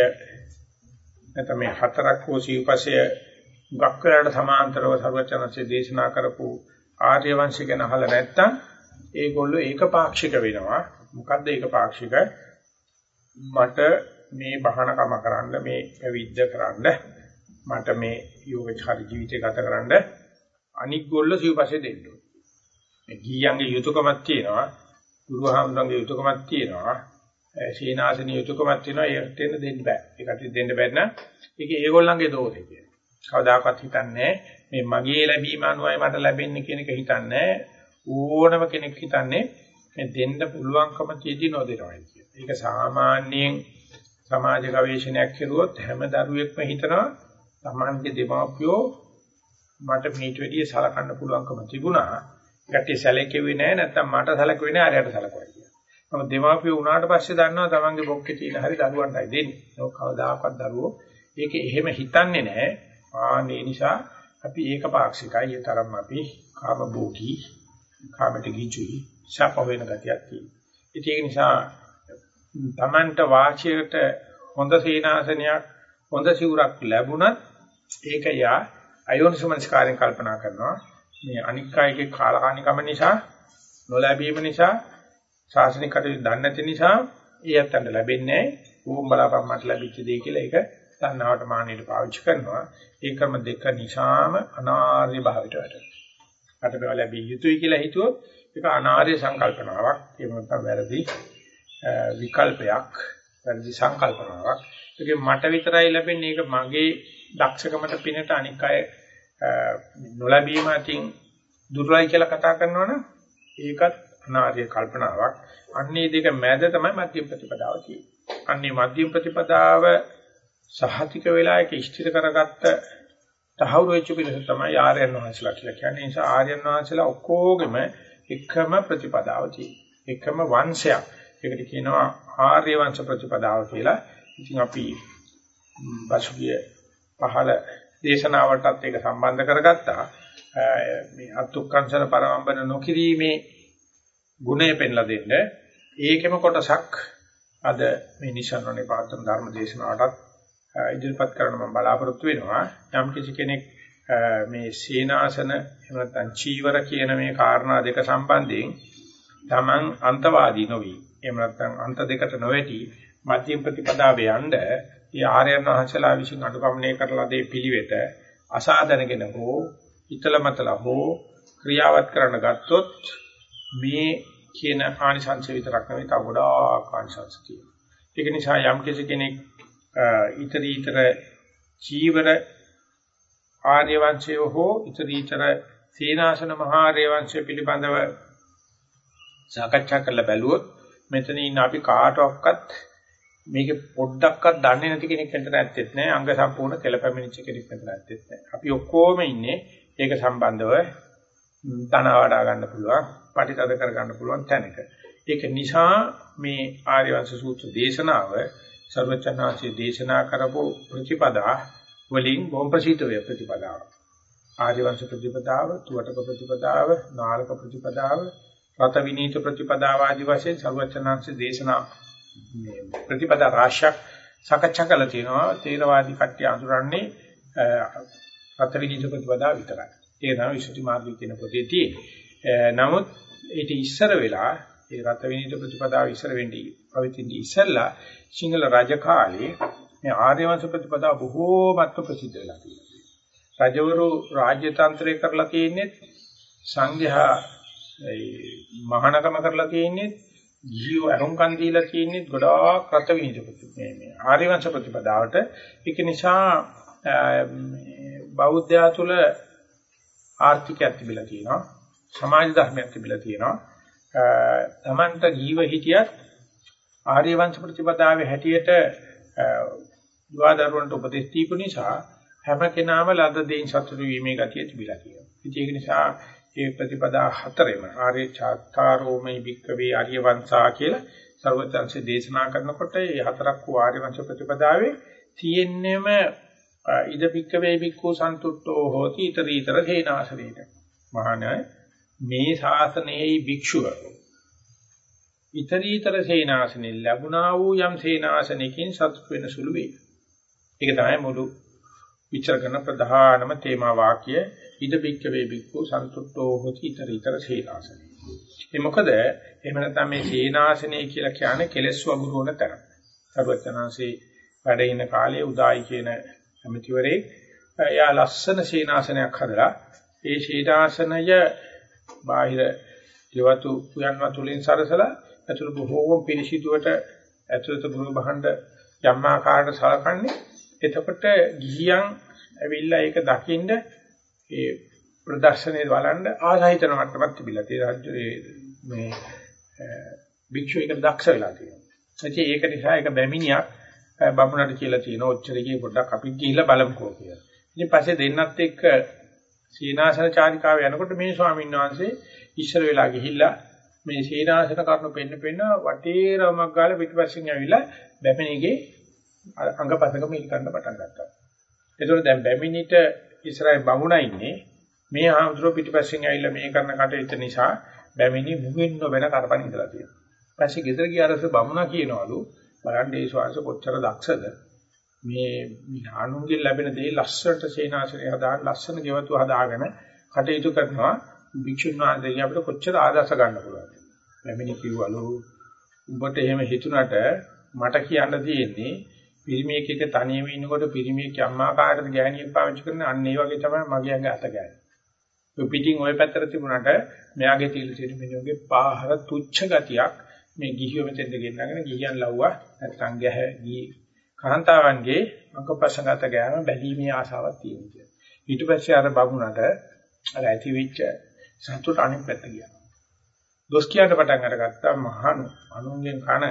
නැත්නම් මේ හතරක් වූ සිව්පසය ගක්කලට සමාන්තරව සර්වචනසේ දේශනා කරපු ආර්ය වංශය ගැන අහලා නැත්නම් ඒගොල්ලෝ ඒකපාක්ෂික වෙනවා. මොකද්ද ඒකපාක්ෂික? මට මේ බහනකම කරන්න මේ පැවිද්ද කරන්න මට මේ යෝගචාර ජීවිතය ගතකරනද අනික් ගොල්ල සිව්පස්සේ දෙන්න ඕනේ. මේ ගීයන්ගේ යුතුයකමක් තියෙනවා, ගුරුහාමුදුරන්ගේ යුතුයකමක් තියෙනවා, සීනාසනීය යුතුයකමක් තියෙනවා. ඒකට දෙන්න දෙන්න බෑ. ඒකට දෙන්න බැන්න ඒක ඒගොල්ලන්ගේ දෝෂය කියන්නේ. කවදාකවත් හිතන්නේ මේ මගේ ලැබීම අනුවයි මට ලැබෙන්නේ කියන එක හිතන්නේ ඕනම කෙනෙක් හිතන්නේ මේ දෙන්න පුළුවන්කම තියෙදි නොදෙනවයි කියන. ඒක සාමාන්‍යයෙන් සමාජ ගවේෂණයක් කරුවොත් හැම දරුවෙක්ම හිතනවා තමන්ගේ දෙමාපියෝ මට මේට වැඩිය සලකන්න පුළුවන්කම තිබුණා. ඒකට සැලකෙන්නේ නැහැ නැත්නම් මට සැලකුවේ නැහැ අරයට සැලකුවා කියලා. නමුත් දෙමාපියෝ වුණාට පස්සේ දන්නවා තමන්ගේ බොක්කේ තියෙන හරි දරුවන්ටයි දෙන්නේ. ඒක කවදාකවත් දරුවෝ ඒක එහෙම හිතන්නේ නැහැ. ආනේ නිසා අපි ඒක පාක්ෂිකයි. ඒ තරම් අපි කාම භෝගී, කාමට ගිජුයි, ශාප වෙන ගතියක් තියෙනවා. ඒක නිසා තමන්ට වාචයට හොඳ සීනාසනයක් හොඳ සිවුරක් ලැබුණත් ඒක යා අයෝනිසමනස්කාරයෙන් කල්පනා කරනවා මේ අනික් අයගේ කාලකණිකම නිසා නොලැබීම නිසා ශාසනික කටයුතු දන්නේ නැති නිසා ඊයත්න්ට ලැබෙන්නේ ඕම් බලාපන් මට ලැබිච්ච දේ කියලා ඒක තණ්හාවට මානෙට පාවිච්චි කරනවා. ඒ ක්‍රම දෙක නිසාම අනාර්ය භාවයට වැටෙනවා. අට බව ලැබිය යුතුයි කියලා හිතුවොත් ඒක අනාර්ය සංකල්පනාවක්. එහෙම නැත්නම් වැරදි විකල්පයක් වැරදි සංකල්පනාවක්. ඒක මට විතරයි ලැබෙන්නේ. ඒක මගේ දක්ෂකමට පිනට අනික් අය නොලැබීම අතින් දුර්වලයි කියලා කතා කරනවනම් ඒකත් අනාර්ය කල්පනාවක්. අන්නේ දෙක මැද තමයි මධ්‍යම ප්‍රතිපදාව තියෙන්නේ. අන්නේ මධ්‍යම ප්‍රතිපදාව සහතික වෙලා ඒක ඉෂ්ටිර කරගත්ත තහවුරු වෙච්ච පිළිස තමයි ආර්යයන් වහන්සේලා කියලා කියන්නේ. ඒ නිසා ආර්යයන් වහන්සේලා ඔක්කොගෙම එකම ප්‍රතිපදාව තියෙනවා. එකම වංශයක්. ඒකට කියනවා ආර්ය වංශ ප්‍රතිපදාව කියලා. ඉතින් අපි බසුගිය පහළ දේශනාවටත් ඒක සම්බන්ධ කරගත්තා. මේ අත්ුක්කංශන පරමම්බන නොකිරීමේ ගුණය පෙන්ලා දෙන්න. ඒකෙම කොටසක් අද මේ නිසරණේ පාත්‍රන ධර්ම දේශනාවටත් ඉදිරිපත් කරන්න මම බලාපොරොත්තු වෙනවා. යම් කිසි කෙනෙක් මේ සීනාසන එහෙම නැත්නම් චීවර කියන මේ කාරණා දෙක සම්බන්ධයෙන් Taman අන්තවාදී නොවි. එහෙම නැත්නම් අන්ත දෙකට නොවැටි මධ්‍යම ප්‍රතිපදාවේ යන්න ඒ ආර්යයන් වහන්සේලා විසින් අනුගමනය කරලා දේ පිළිවෙත අසාධනගෙන හෝ හිතලමතල හෝ ක්‍රියාවත් කරන්න ගත්තොත් මේ කියන ආනිසංශ විතරක් නෙවෙයි තව ගොඩාක් ආනිසංශ තියෙනවා. ඒක නිසා යම් කෙනෙක් ඊතරීතර චීවර ආර්ය වංශය හෝ ඊතරීතර සීනාසන මහා ආර්ය වංශය පිළිබඳව සාකච්ඡා කරලා බැලුවොත් මෙතන ඉන්න අපි කාටවත් මේක පොඩ්ඩක්වත් දන්නේ නැති කෙනෙක් හිටට ඇත්තෙත් නෑ. අංග සම්පූර්ණ කෙලපැමිණිච්ච කෙනෙක් හිටට ඇත්තෙත් නෑ. අපි ඔක්කොම ඉන්නේ ඒක සම්බන්ධව තන වඩා ගන්න පුළුවන්. පරිතද කර ගන්න පුළුවන් තැනක ඒක නිසා මේ ආර්ය වංශ සූත්‍ර දේශනාව සර්වචනාචි දේශනා කරපු ප්‍රතිපදා වලින් බොහොම ප්‍රසිද්ධ වේ ප්‍රතිපදාව. ආර්ය වංශ ප්‍රතිපදාව, තුවටක ප්‍රතිපදාව, නාලක ප්‍රතිපදාව, රත විනීත ප්‍රතිපදාව ආදි වශයෙන් සර්වචනාචි දේශනා මේ ප්‍රතිපදා රාශියක් සාකච්ඡා කළා තියෙනවා. තේරවාදී කට්ටිය අඳුරන්නේ රත විනීත ප්‍රතිපදාව විතරයි. ඒක තමයි විසුද්ධි මාර්ගය කියන පොතේදී. නමුත් ඊට ඉස්සර වෙලා ඒ රත විනීත ප්‍රතිපදාව ඉස්සර වෙන්නේ පවිතින්දි ඉස්සල්ලා සිංහල රජ කාලේ මේ ආර්ය වංශ ප්‍රතිපදාව බොහෝමත්ව ප්‍රසිද්ධ වෙලා තියෙනවා. රජවරු රාජ්‍ය තන්ත්‍රය කරලා තියෙන්නේ සංඝයා මහානකම කරලා තියෙන්නේ ජීව අරුම්කන් දීලා තියෙන්නේ ගොඩාක් රත විනිද මේ මේ ආර්ය වංශ ප්‍රතිපදාවට ඒක නිසා බෞද්ධයා තුල ආර්ථිකයක් තිබිලා තියෙනවා සමාජ ධර්මයක් තිබිලා තියෙනවා තමන්ට ජීව හිටියත් ආර්ය වංශ ප්‍රතිපදාවේ හැටියට දුවදරුවන්ට උපදෙස් දීපු නිසා හැම කෙනාම ලද දෙයින් සතුටු වීමේ ගතිය තිබිලා තියෙනවා. ඒක නිසා මේ ප්‍රතිපදා හතරෙම ආර්ය චාත්තාරෝමයි භික්කවේ ආර්ය වංශා කියලා ਸਰවඥාන්සේ දේශනා කරනකොට මේ හතරක් වූ ආර්ය වංශ ප්‍රතිපදාවේ තියෙන්නේම ඉද භික්කවේ භික්ඛු සන්තුට්ඨෝ හෝති ඊතරීතර හේනාසනේට. මහානය මේ ශාසනයේ භික්ෂුව ඊතරීතර සේනාසනෙ ලැබුණා වූ යම් සේනාසනකින් සතුට වෙන සුළු වේ. ඒක තමයි මුළු විචාර කරන ප්‍රධානම තේමා වාක්‍ය ඉද බික්ක වේ බික්කෝ සන්තුට්ඨෝ හොති ඊතරීතර සේනාසනෙ. ඒ මොකද එහෙම නැත්නම් මේ සේනාසනෙ කියලා කියන්නේ කෙලස් වගුරුවන තැන. සර්වචනාංශේ වැඩ ඉන කාලයේ උදායි කියන ඇමතිවරේ එයා ලස්සන සේනාසනයක් හදලා ඒ සේනාසනය බාහිර දේවතු පුයන්වත් තුලින් සරසලා ඇතුළ බොහෝම පිරිසිදුවට ඇතුළත ගෘහ භාණ්ඩ යම් ආකාරයට සලකන්නේ එතකොට ගිහියන් ඇවිල්ලා ඒක දකින්න ඒ ප්‍රදර්ශනයේ බලන්න ආසහිතන මට්ටමක් තිබිලා ඒ රාජ්‍යයේ මේ භික්ෂුව එක දක්ෂ වෙලා තියෙනවා. ඒක නිසා ඒක බැමිණියක් බමුණට කියලා තියෙනවා ඔච්චරකේ පොඩ්ඩක් අපි ගිහිල්ලා බලමුකෝ කියලා. ඉතින් පස්සේ දෙන්නත් එක්ක සීනාසන චාරිකාව යනකොට මේ ස්වාමීන් වහන්සේ ඉස්සර වෙලා ගිහිල්ලා මේ සීනාසන කරුණු පෙන්න පෙන්න වටේ රමක් ගාලා පිටිපස්සෙන් ඇවිල්ලා බැමිණිගේ අංගපසක මිල් ගන්න පටන් ගත්තා. ඒතකොට දැන් බැමිණිට ඉස්සරහින් බමුණා ඉන්නේ මේ ආම්ද්‍රෝ පිටිපස්සෙන් ඇවිල්ලා මේ කරන කටයුත්ත නිසා බැමිණි මුගෙන් නොවන කරපණ ඉඳලා තියෙනවා. ඊපස්සේ ගෙදර ගියාරස බමුණා කියනවලු බලන්න ඒ ශ්වාස කොච්චර දක්ෂද මේ ආනුන්ගෙන් ලැබෙන දේ ලස්සනට සේනාසනේ හදාගෙන ලස්සන ගෙවතු හදාගෙන කටයුතු කරනවා. භික්ෂුන් වහන්සේගේ අපිට කොච්චර ආදර්ශ ගන්න පුළුවන්ද? මෙමිනි කිව්වලු. උඹට එහෙම හිතුණට මට කියන්න තියෙන්නේ පිරිමියෙක් එක තනියම ඉන්නකොට පිරිමියෙක් අම්මා කාටද ගෑණියෙක් පාවිච්චි කරන අන්න ඒ වගේ තමයි මගේ අඟ අත ගෑනේ. ඔය පිටින් ওই පැත්තට තිබුණාට මෙයාගේ තීල තියෙන මිනිහගේ පාහර තුච්ච ගතියක් මේ ගිහියෝ මෙතෙන්ද ගෙන්නගෙන ගිහියන් ලව්වා. නැත්නම් ගැහ ගිහි කාන්තාවන්ගේ අංගපසංගත ගෑම බැලීමේ ආසාවක් තියෙනවා. ඊට පස්සේ අර බබුණට අර ඇති වෙච්ච සතුට අනිත් පැත්ත ගියා. දොස් කියන්න පටන් අරගත්තා මහාන අනුන්ගෙන් කන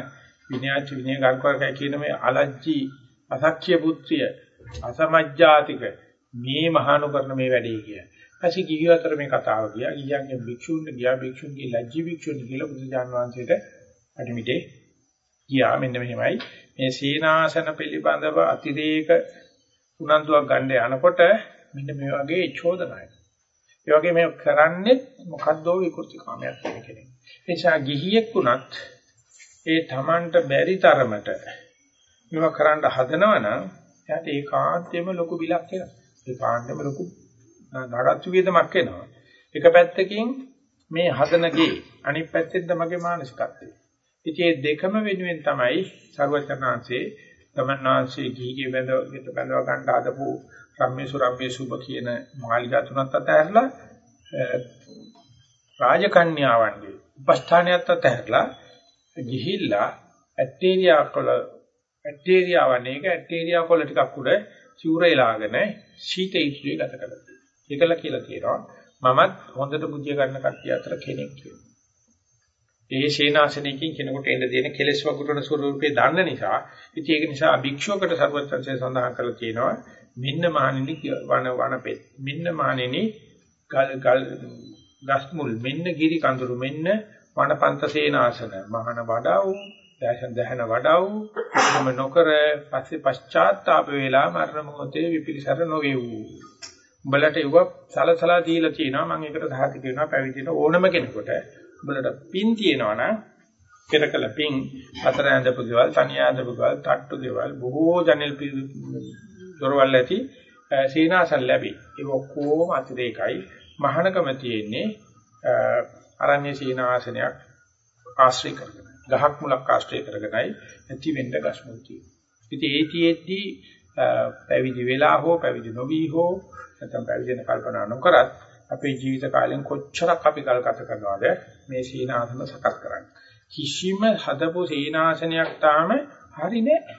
විනයාච විනය ගල්කරකයි කියන මේ අලජ්ජී අසක්්‍ය පුත්‍රිය අසමජ්ජාතික මේ මහානු කරන මේ වැඩේ කිය. ඊපස්සේ ගිහිය අතර මේ කතාව ගියා. ගියන්ගේ භික්ෂුන්ට ගියා භික්ෂුන්ගේ ලජ්ජී භික්ෂුන්ට කියලා බුදුජාන් වහන්සේට අඩමිටේ ගියා මෙන්න මෙහෙමයි. මේ සීනාසන පිළිබඳව අතිරේක උනන්දුවක් ගන්න යනකොට මෙන්න මේ වගේ චෝදනාවක්. ඒ වගේ මේ කරන්නේ මොකද්දෝ විකෘති කාමයක් කියන කෙනෙක්. ඒ නිසා ගිහියෙක් වුණත් ඒ Tamanට බැරි තරමට මේවා කරන්න හදනවනම් එයාට ඒකාන්තයෙන්ම ලොකු බිලක් එනවා. ඒකාන්තයෙන්ම ලොකු නඩත්තු වේදමක් එනවා. එක පැත්තකින් මේ හදනගේ අනිත් පැත්තෙන් තමගේ මානසිකත්වය. ඉතින් මේ දෙකම වෙනුවෙන් තමයි සර්වචනාංශේ තමන්වාංශේ ගිහිගේ බඳව බඳව ගන්න හදපු රම්මේසු රම්මේ සුබ කියන මාලිගා තුනත් අතහැරලා රාජකන්‍යාවන්ගේ උපස්ථානයත් අතහැරලා ගිහිල්ලා ඇටේරියා කොළ ඇටේරියා වනේක ඇටේරියා කොළ ටිකක් උඩ චූරේලාගෙන සීත ඉස්ලි ගත කළා. ඒකල කියලා කියනවා මමත් හොඳට බුද්ධිය ගන්න කට්ටිය අතර කෙනෙක් කියලා. ඒ ශේනාසනයකින් කෙනෙකුට එන්න දෙන කෙලෙස් වගුරුන ස්වරූපේ දන්න නිසා ඉතින් ඒක නිසා භික්ෂුවකට සර්වත්‍ංශය සඳහන් කරලා තියෙනවා මෙන්න මහණෙනි වන වනපෙත් මෙන්න මහණෙනි ගල් ගල් ගස්මුල් මෙන්න ගිරි කඳුරු. මෙන්න වනපන්ත සේනාසන. මහාන වඩාවු දැසන් දහන වඩාවු එහෙම නොකර පස්සේ පශ්චාත්තාප වේලා මරණ මොහොතේ විපිලිසර නොවේවු උඹලට යුව සලසලා දීලා තියෙනවා. මම ඒකට සාහිත කරනවා පැවිදින ඕනම කෙනෙකුට උඹලට පින් තියෙනවා නම් පෙරකල පින් අතර ඇඳපු ගෙවල් තනිය ඇඳපු ගෙවල් තට්ටු ගෙවල් බොහෝ ජනෙල් දොරවල් ඇති සීනාසල් ලැබි ඒ ඔක්කොම අතිරේකයි මහානකම තියෙන්නේ අරණ්‍ය සීනාසනයක් ආශ්‍රය කරගෙන ගහක් මුලක් ආශ්‍රය කරගෙනයි ඇති වෙන්න ගස්මුල් තියෙන්නේ. ඉතින් ඒතිෙද්දී පැවිදි වෙලා හෝ පැවිදි නොවි හෝ නැත්නම් පැවිදෙන කල්පනා නොකරත් අපේ ජීවිත කාලෙන් කොච්චරක් අපි කල් ගත කරනවද මේ සීනාසන සකස් කරන්නේ. කිසිම හදපු සීනාසනයක් තාම හරි නෑ.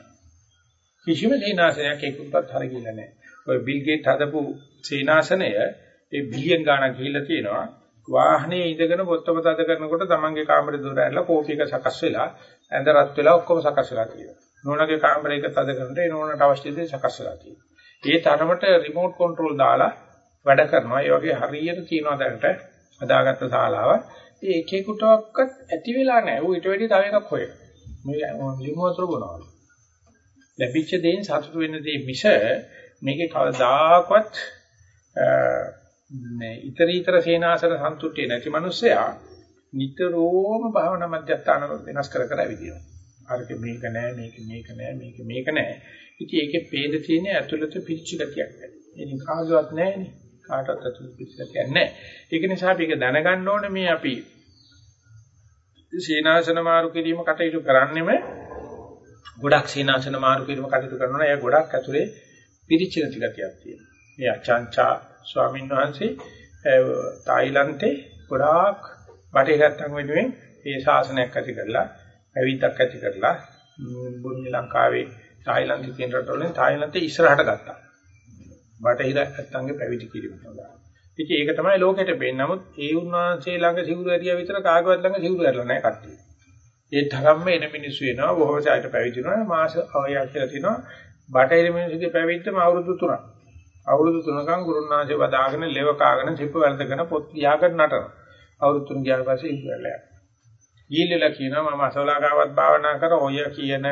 කිසිම සීනාසනයක් ඒකවත් හරි කියලා නෑ. ඔය බිල් ගේට් හදපු සීනාසනය ඒ බිලියන් ගාණක් ගිහිල්ලා තියෙනවා. වාහනේ ඉඳගෙන පොත්තම තද කරනකොට තමන්ගේ කාමරේ දොර ඇරලා කෝපි එක සකස් වෙලා ඇඳ රත් වෙලා ඔක්කොම සකස් වෙලා තියෙනවා. නෝනගේ කාමරේක තද කරනකොට ඒ නෝනට අවශ්‍ය දේ සකස් වෙලා තියෙනවා. ඒ තරමට රිමෝට් කන්ට්‍රෝල් දාලා වැඩ කරනවා. ඒ වගේ හරියට තියෙනවා දැනට හදාගත්ත ශාලාව. ඒ එක එකටවත් ඇති වෙලා නැහැ. ඌ ඊට වැඩි තව එකක් හොයන. මේ ලිමුවතර බොනවා. ලැබිච්ච දේෙන් සතුටු වෙන්න දේ මිස මේකේ කවදාකවත් මේ ඊතර ඊතර සේනාසන සන්තුට්ටිය නැති මිනිස්සයා නිතරම භාවනා මධ්‍යස්ථාන වෙනස් කර කර ඇවිදිනවා. අරක මේක නෑ මේක මේක නෑ මේක මේක නෑ. ඉතින් ඒකේ ભેද තියෙන ඇතුළත පිච්ච ගතියක් නෑ. ඉතින් කාගවත් නෑනේ. කාටවත් ඇතුළත පිච්ච ගතියක් නෑ. ඒක නිසා අපි ඒක දැනගන්න ඕනේ මේ අපි සේනාසන මාරු කිරීම කටයුතු කරන්නෙම ගොඩක් සේනාසන මාරු කිරීම කටයුතු කරනවා. ඒ ගොඩක් ඇතුලේ පිරිච්ච නැති ගතියක් තියෙනවා. මේ අචාන්චා ස්වාමීන් වහන්සේ තායිලන්තේ ගොඩාක් බටහිරත්තන් වෙනුවෙන් ඒ ශාසනයක් ඇති කරලා පැවිද්දක් ඇති කරලා බුරුමි ලංකාවේ තායිලන්තේ තියෙන රටවලින් තායිලන්තේ ඉස්සරහට ගත්තා. බටහිර ඇත්තන්ගේ පැවිදි කිරීම සඳහා. ඉතින් ඒක තමයි ලෝකෙට වෙන්නේ. නමුත් ඒ උන්වහන්සේ ළඟ සිවුරු ඇරියා විතර කාගවත් ළඟ සිවුරු ඇරලා නැහැ කට්ටිය. ඒ තරම්ම එන මිනිස්සු වෙනවා බොහෝ සායට පැවිදිනවා මාස අවයක් කියලා තිනවා. බටහිර මිනිස්සුගේ පැවිද්දම අවුරුදු 3ක්. අවුරුදු 3කම් ගුරුනාංශේ වදාගෙන ලෙව කාගෙන සිප වැළඳගෙන පොත් ලියාගෙන නටන. අවුරුදු 3 ගියාට පස්සේ ඉස්සරලා. ගිහිල්ලා කියනවා මම අසෝලාගාවත් භාවනා කර ඔය කියන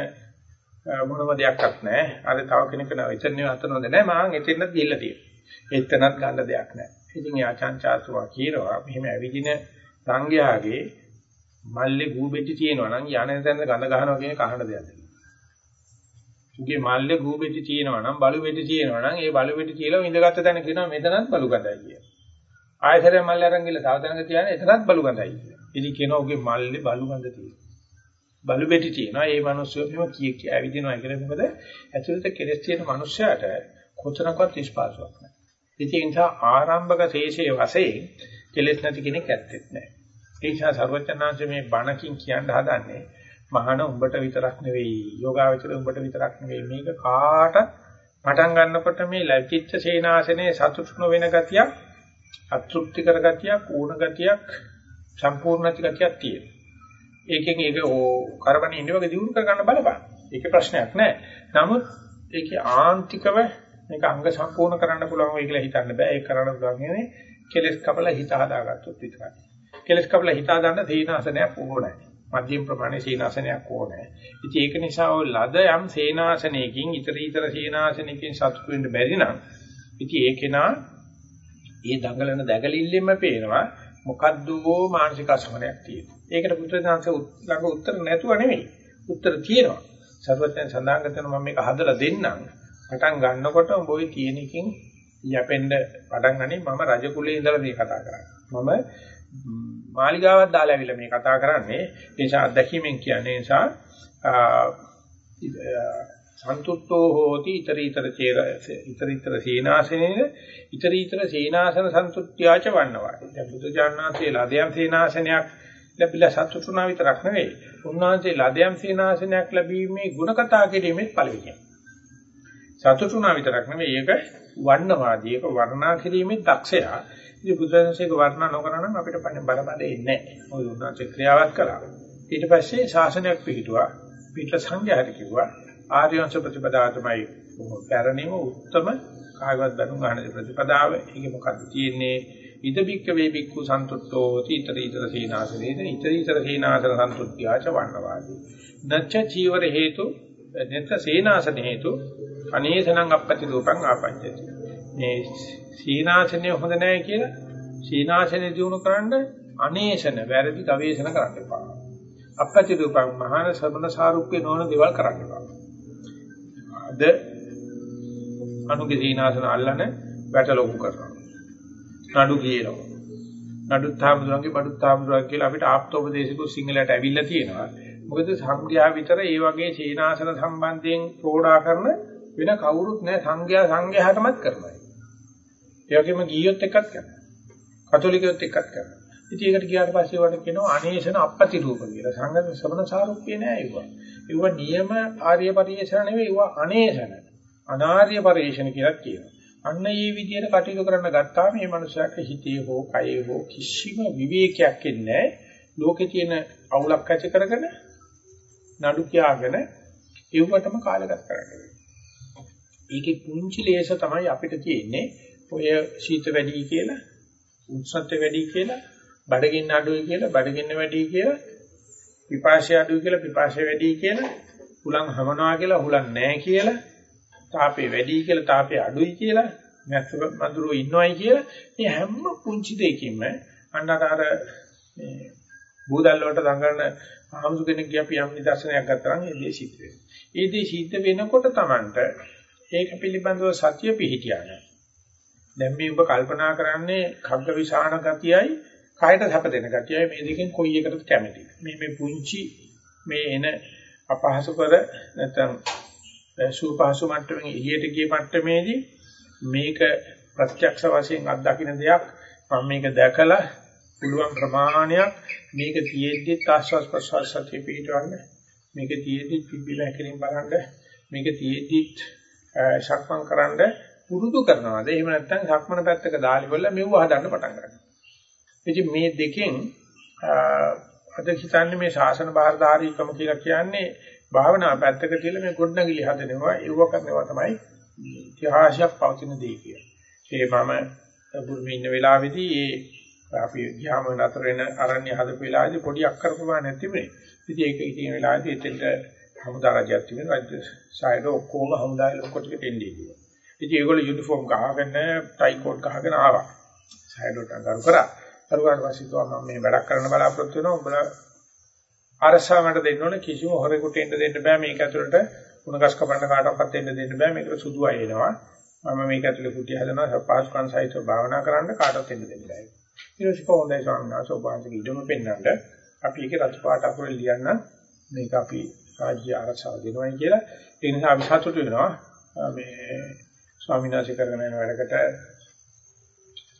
මොනම දෙයක්වත් නැහැ. අර තව කෙනෙක් නෑ එතනනේ හතනොද නැහැ. මම එතනත් ගිහිල්ලා තියෙනවා. එතනත් ගන්න දෙයක් නැහැ. ඉතින් ආචාන්චාතුවා කියනවා මෙහෙම ඇවිදින සංඝයාගේ මල්ලේ ගූබෙටි තියෙනවා නම් යන්නේ තැන ගඳ ගන්නවා කියන කහන දෙයක්ද. උගේ මල්ලේ ගූබෙටි තියෙනවා නම් බලු වෙටි තියෙනවා නම් ඒ බලු වෙටි කියලා ඉඳගත්ත තැන කියනවා මෙතනත් බලු ගඳයි කියලා. ආයතරේ මල්ල අරන් ගිහලා තව තැනක තියන්නේ එතනත් බලු ගඳයි කියලා. ඉතින් කියනවා උගේ මල්ලේ බලු ගඳ තියෙනවා. බලු වෙටි තියෙනවා. ඒ මිනිස්සු මෙහෙම කී කිය ඇවිදිනවා කියලා මොකද ඇතුළත කෙලස් තියෙන මිනිස්සයාට කොතරම්වත් විශ්වාසයක් නැහැ. ඉතින් ඒ නිසා ආරම්භක ශේෂයේ වශයෙන් කෙලස් නැති කෙනෙක් ඇත්තෙත් නැහැ. ඒ නිසා සර්වඥාන්සේ මේ බණකින් කියන්න හදන්නේ මහාන උඹට විතරක් නෙවෙයි යෝගාවචර උඹට විතරක් නෙවෙයි මේක කාට පටන් ගන්නකොට මේ ලැජ්ජිච්ච සේනාසනේ සතුටු නොවන ගතියක් අතෘප්තිකර ගතියක්, ඌණ ගතියක්, සම්පූර්ණ නැති ගතියක් තියෙනවා. ඒකෙන් ඒක කරබන ඉන්න වගේ දිනු කර ගන්න බලපන්. ඒකේ ප්‍රශ්නයක් නැහැ. නමුත් ඒකේ ආන්තිකව මේක අංග සම්පූර්ණ කරන්න පුළුවන් වෙයි කියලා හිතන්න බෑ. ඒක කරන්න පුළුවන් ඉන්නේ කෙලස් කපලා හිත හදාගත්තොත් විතරයි. කෙලස් කපලා හිත හදාන්න තීනාසනයක් ඕනේ. මධ්‍යම ප්‍රමාණයේ සීනාසනයක් ඕනේ. ඉතින් ඒක නිසා ඔය ලද යම් සීනාසනයකින් ඊතර ඊතර සීනාසනයකින් සතුටු වෙන්න බැරි නම් ඉතින් ඒකේනා ඒ දඟලන දැගලිල්ලෙම පේනවා මොකද්ද මානසික අසමනයක් තියෙනවා. ඒකට පුත්‍රයන්ස ළඟ උත්තර නැතුව නෙමෙයි. උත්තර තියෙනවා. සර්වඥයන් සඳහන් කරන මම මේක හදලා දෙන්නම්. පටන් ගන්නකොට ඔබ ওই තියෙනකින් යැපෙන්න පටන් ගන්නේ මම රජ කුලේ ඉඳලා මේ කතා කරන්නේ. මම මාලිගාවක් දාලා ඇවිල්ලා මේ කතා කරන්නේ. ඒ නිසා අත්දැකීමෙන් කියන්නේ නිසා සන්තුට්ඨෝ හෝති iter iter චේර iter iter සීනාසනේන iter iter සීනාසන සන්තුට්ඨ්‍යාච වන්නවා. දැන් බුදුජානනාථේ ලදයන් සීනාසනයක් ලැබිලා සතුටුනා විතරක් නෙවෙයි. උන්වහන්සේ ලදයන් සීනාසනයක් ලැබීමේ ಗುಣ කතා කිරීමෙත් පළවෙනියි. සතුටුනා විතරක් නෙවෙයි ඒක වර්ණවාදී ඒක වර්ණනා කිරීමේ දක්ෂයා. ඉතින් බුදුරජාණන්සේක වර්ණනා නොකරනම් අපිට බලපදේ ඉන්නේ නැහැ. මොකද උන්වහන්සේ ක්‍රියාවක් කළා. ඊට පස්සේ ශාසනයක් පිළිටුවා. පිටල සංඝයාට කිව්වා ආර්යවංශ ප්‍රතිපදාව තමයි පැරණිම උත්තම කායවත් බඳුන් ගන්න ප්‍රතිපදාව. ඒකේ මොකක්ද තියෙන්නේ? ඉද බික්ක වේ බික්කු සන්තුට්ඨෝ තීතර ඊතර සීනාසනේන ඊතර ඊතර සීනාසන සන්තුට්ඨ්‍යාච වන්නවාදී. නච්ච චීවර හේතු නැත්ත සීනාසන හේතු අනේසනං අපපති රූපං ආපංචති. මේ සීනාසනය හොඳ නැහැ කියලා සීනාසනය දිනු කරන්න අනේසන වැරදි ගවේෂණ කරන්න එපා. අපපති රූපං මහාන සමන සාරුප්‍ය නොවන දේවල් කරන්න එපා. අද අනුගේ සීනාසන අල්ලන වැටලොකු කරනවා. නඩු කියනවා. නඩු තාමුදුරන්ගේ බඩු තාමුදුරන් කියලා අපිට ආප්තෝපදේශිකු සිංහලට ඇවිල්ලා තියෙනවා. මොකද සංඝයා විතර ඒ වගේ සීනාසන සම්බන්ධයෙන් ප්‍රෝඩා කරන වෙන කවුරුත් නැහැ සංඝයා සංඝයාටමත් කරනවා. ඒ වගේම ගියොත් එක්කත් කරනවා. කතෝලිකයොත් එක්කත් කරනවා. ඉතින් ඒකට ගියාට පස්සේ වට කියනවා අනේෂණ අපපති රූප කියලා. සංඝ ශ්‍රමණ සාරුප්‍ය නෑ ඒවා. ඒවා නියම ආර්ය පරිේශන නෙවෙයි ඒවා අනේෂණ. අනාර්ය පරිේශන කියලා කියනවා. අන්න මේ විදිහට කටයුතු කරන්න ගත්තාම මේ මනුස්සයාට හිතේ හෝ කයේ හෝ කිසිම විවේකයක් එන්නේ ලෝකේ තියෙන අවුලක් ඇති කරගෙන නඩු කියාගෙන ඒවටම කාලගත කරන්නේ. ඒකේ පුංචි ලේස තමයි අපිට තියෙන්නේ ඔය සීත වැඩි කියලා උත්සත්ත්ව වැඩි කියලා බඩගින්න අඩුයි කියලා බඩගින්න වැඩි කියලා පිපාසය අඩුයි කියලා පිපාසය වැඩි කියලා හුලං හමනවා කියලා හුලං නැහැ කියලා තාපේ වැඩි කියලා තාපේ අඩුයි කියලා නැත්නම් මඳුරෝ ඉන්නවයි කියලා මේ හැම පුංචි දෙයකින්ම අන්නතර මේ බූදල් වලට දඟලන ආමුදු කෙනෙක් අපි යම් නිදර්ශනයක් ගත්තා නම් ඒ දේ සිද්ධ වෙනවා. ඒ දේ සිද්ධ වෙනකොට Tamanට ඒක පිළිබඳව සතිය පිහිටියාන. දැන් මේ ඔබ කල්පනා කරන්නේ කග්ග විසාන ගතියයි කායට සැප දෙන ගතියයි මේ දෙකෙන් කොයි එකටද කැමති. මේ මේ පුංචි මේ එන අපහසු කර නැත්නම් සූපහසු මට්ටමින් එළියට ගිය මට්ටමේදී මේක ප්‍රත්‍යක්ෂ වශයෙන් අත්දකින්න දෙයක් මම මේක දැකලා පුළුවන් ප්‍රමාණයක් මේක තියෙද්දි ආස්වාස් ප්‍රසවාස සතිය පිටවන්න මේක තියෙද්දි පිබිල හැකලින් බලන්න මේක තියෙද්දි සක්මන් කරන්න පුරුදු කරනවාද එහෙම නැත්නම් සක්මන පැත්තක දාලි වල මෙව හදන්න පටන් ගන්නවා ඉතින් මේ දෙකෙන් අද හිතන්නේ මේ ශාසන බාහිරධාරීකම කියලා කියන්නේ භාවනා පැත්තක තියලා මේ ගොඩනැගිලි හදනවා ඒව කරනවා තමයි ඉතිහාසයක් පවතින දේ කියලා. ඒ මම බුරුමේ ඉන්න වෙලාවේදී ඒ අපි ගියාම නතර වෙන අරණ්‍ය හදපු වෙලාවේදී පොඩි අක්කර ප්‍රමාණයක් තිබුණේ. ඉතින් ඒක ඉතින් වෙලාවේදී එතෙන්ට හමුදා රජයක් තිබෙන රාජ්‍ය සායද ඔක්කොම හමුදායේ ලොකු ටිකට එන්නේ කියලා. ඉතින් ඒගොල්ලෝ යුනිෆෝම් ගහගෙන ටයි කෝට් ගහගෙන ආවා. සායදට අඟරු කරා. කරුවාට පස්සේ තුවා මම මේ වැඩක් කරන්න බලාපොරොත්තු වෙනවා. උඹලා අරසා මට දෙන්න ඕනේ කිසිම හොරෙකුට එන්න දෙන්න බෑ. මේක ඇතුළට උණගස් කපන්න කාටවත් එන්න දෙන්න බෑ. මේකට සුදු අය එනවා. මම මේක ඇතුළේ කුටි හදනවා. සපාස්කන් සහිතව භාවනා කරන්න කාටවත් එන්න දෙන්න බෑ. ඊට පස්සේ කොහොමද ස්වාමීන් වහන්සේ ඔබාන්සේක ඉදම පෙන්වන්න අපි ඒකේ රතු පාට අකුරෙන් ලියන්න මේක අපි රාජ්‍ය ආරක්ෂාව දෙනවයි කියලා. ඒ නිසා අපි සතුටු වෙනවා. මේ ස්වාමීන් වහන්සේ කරගෙන යන වැඩකට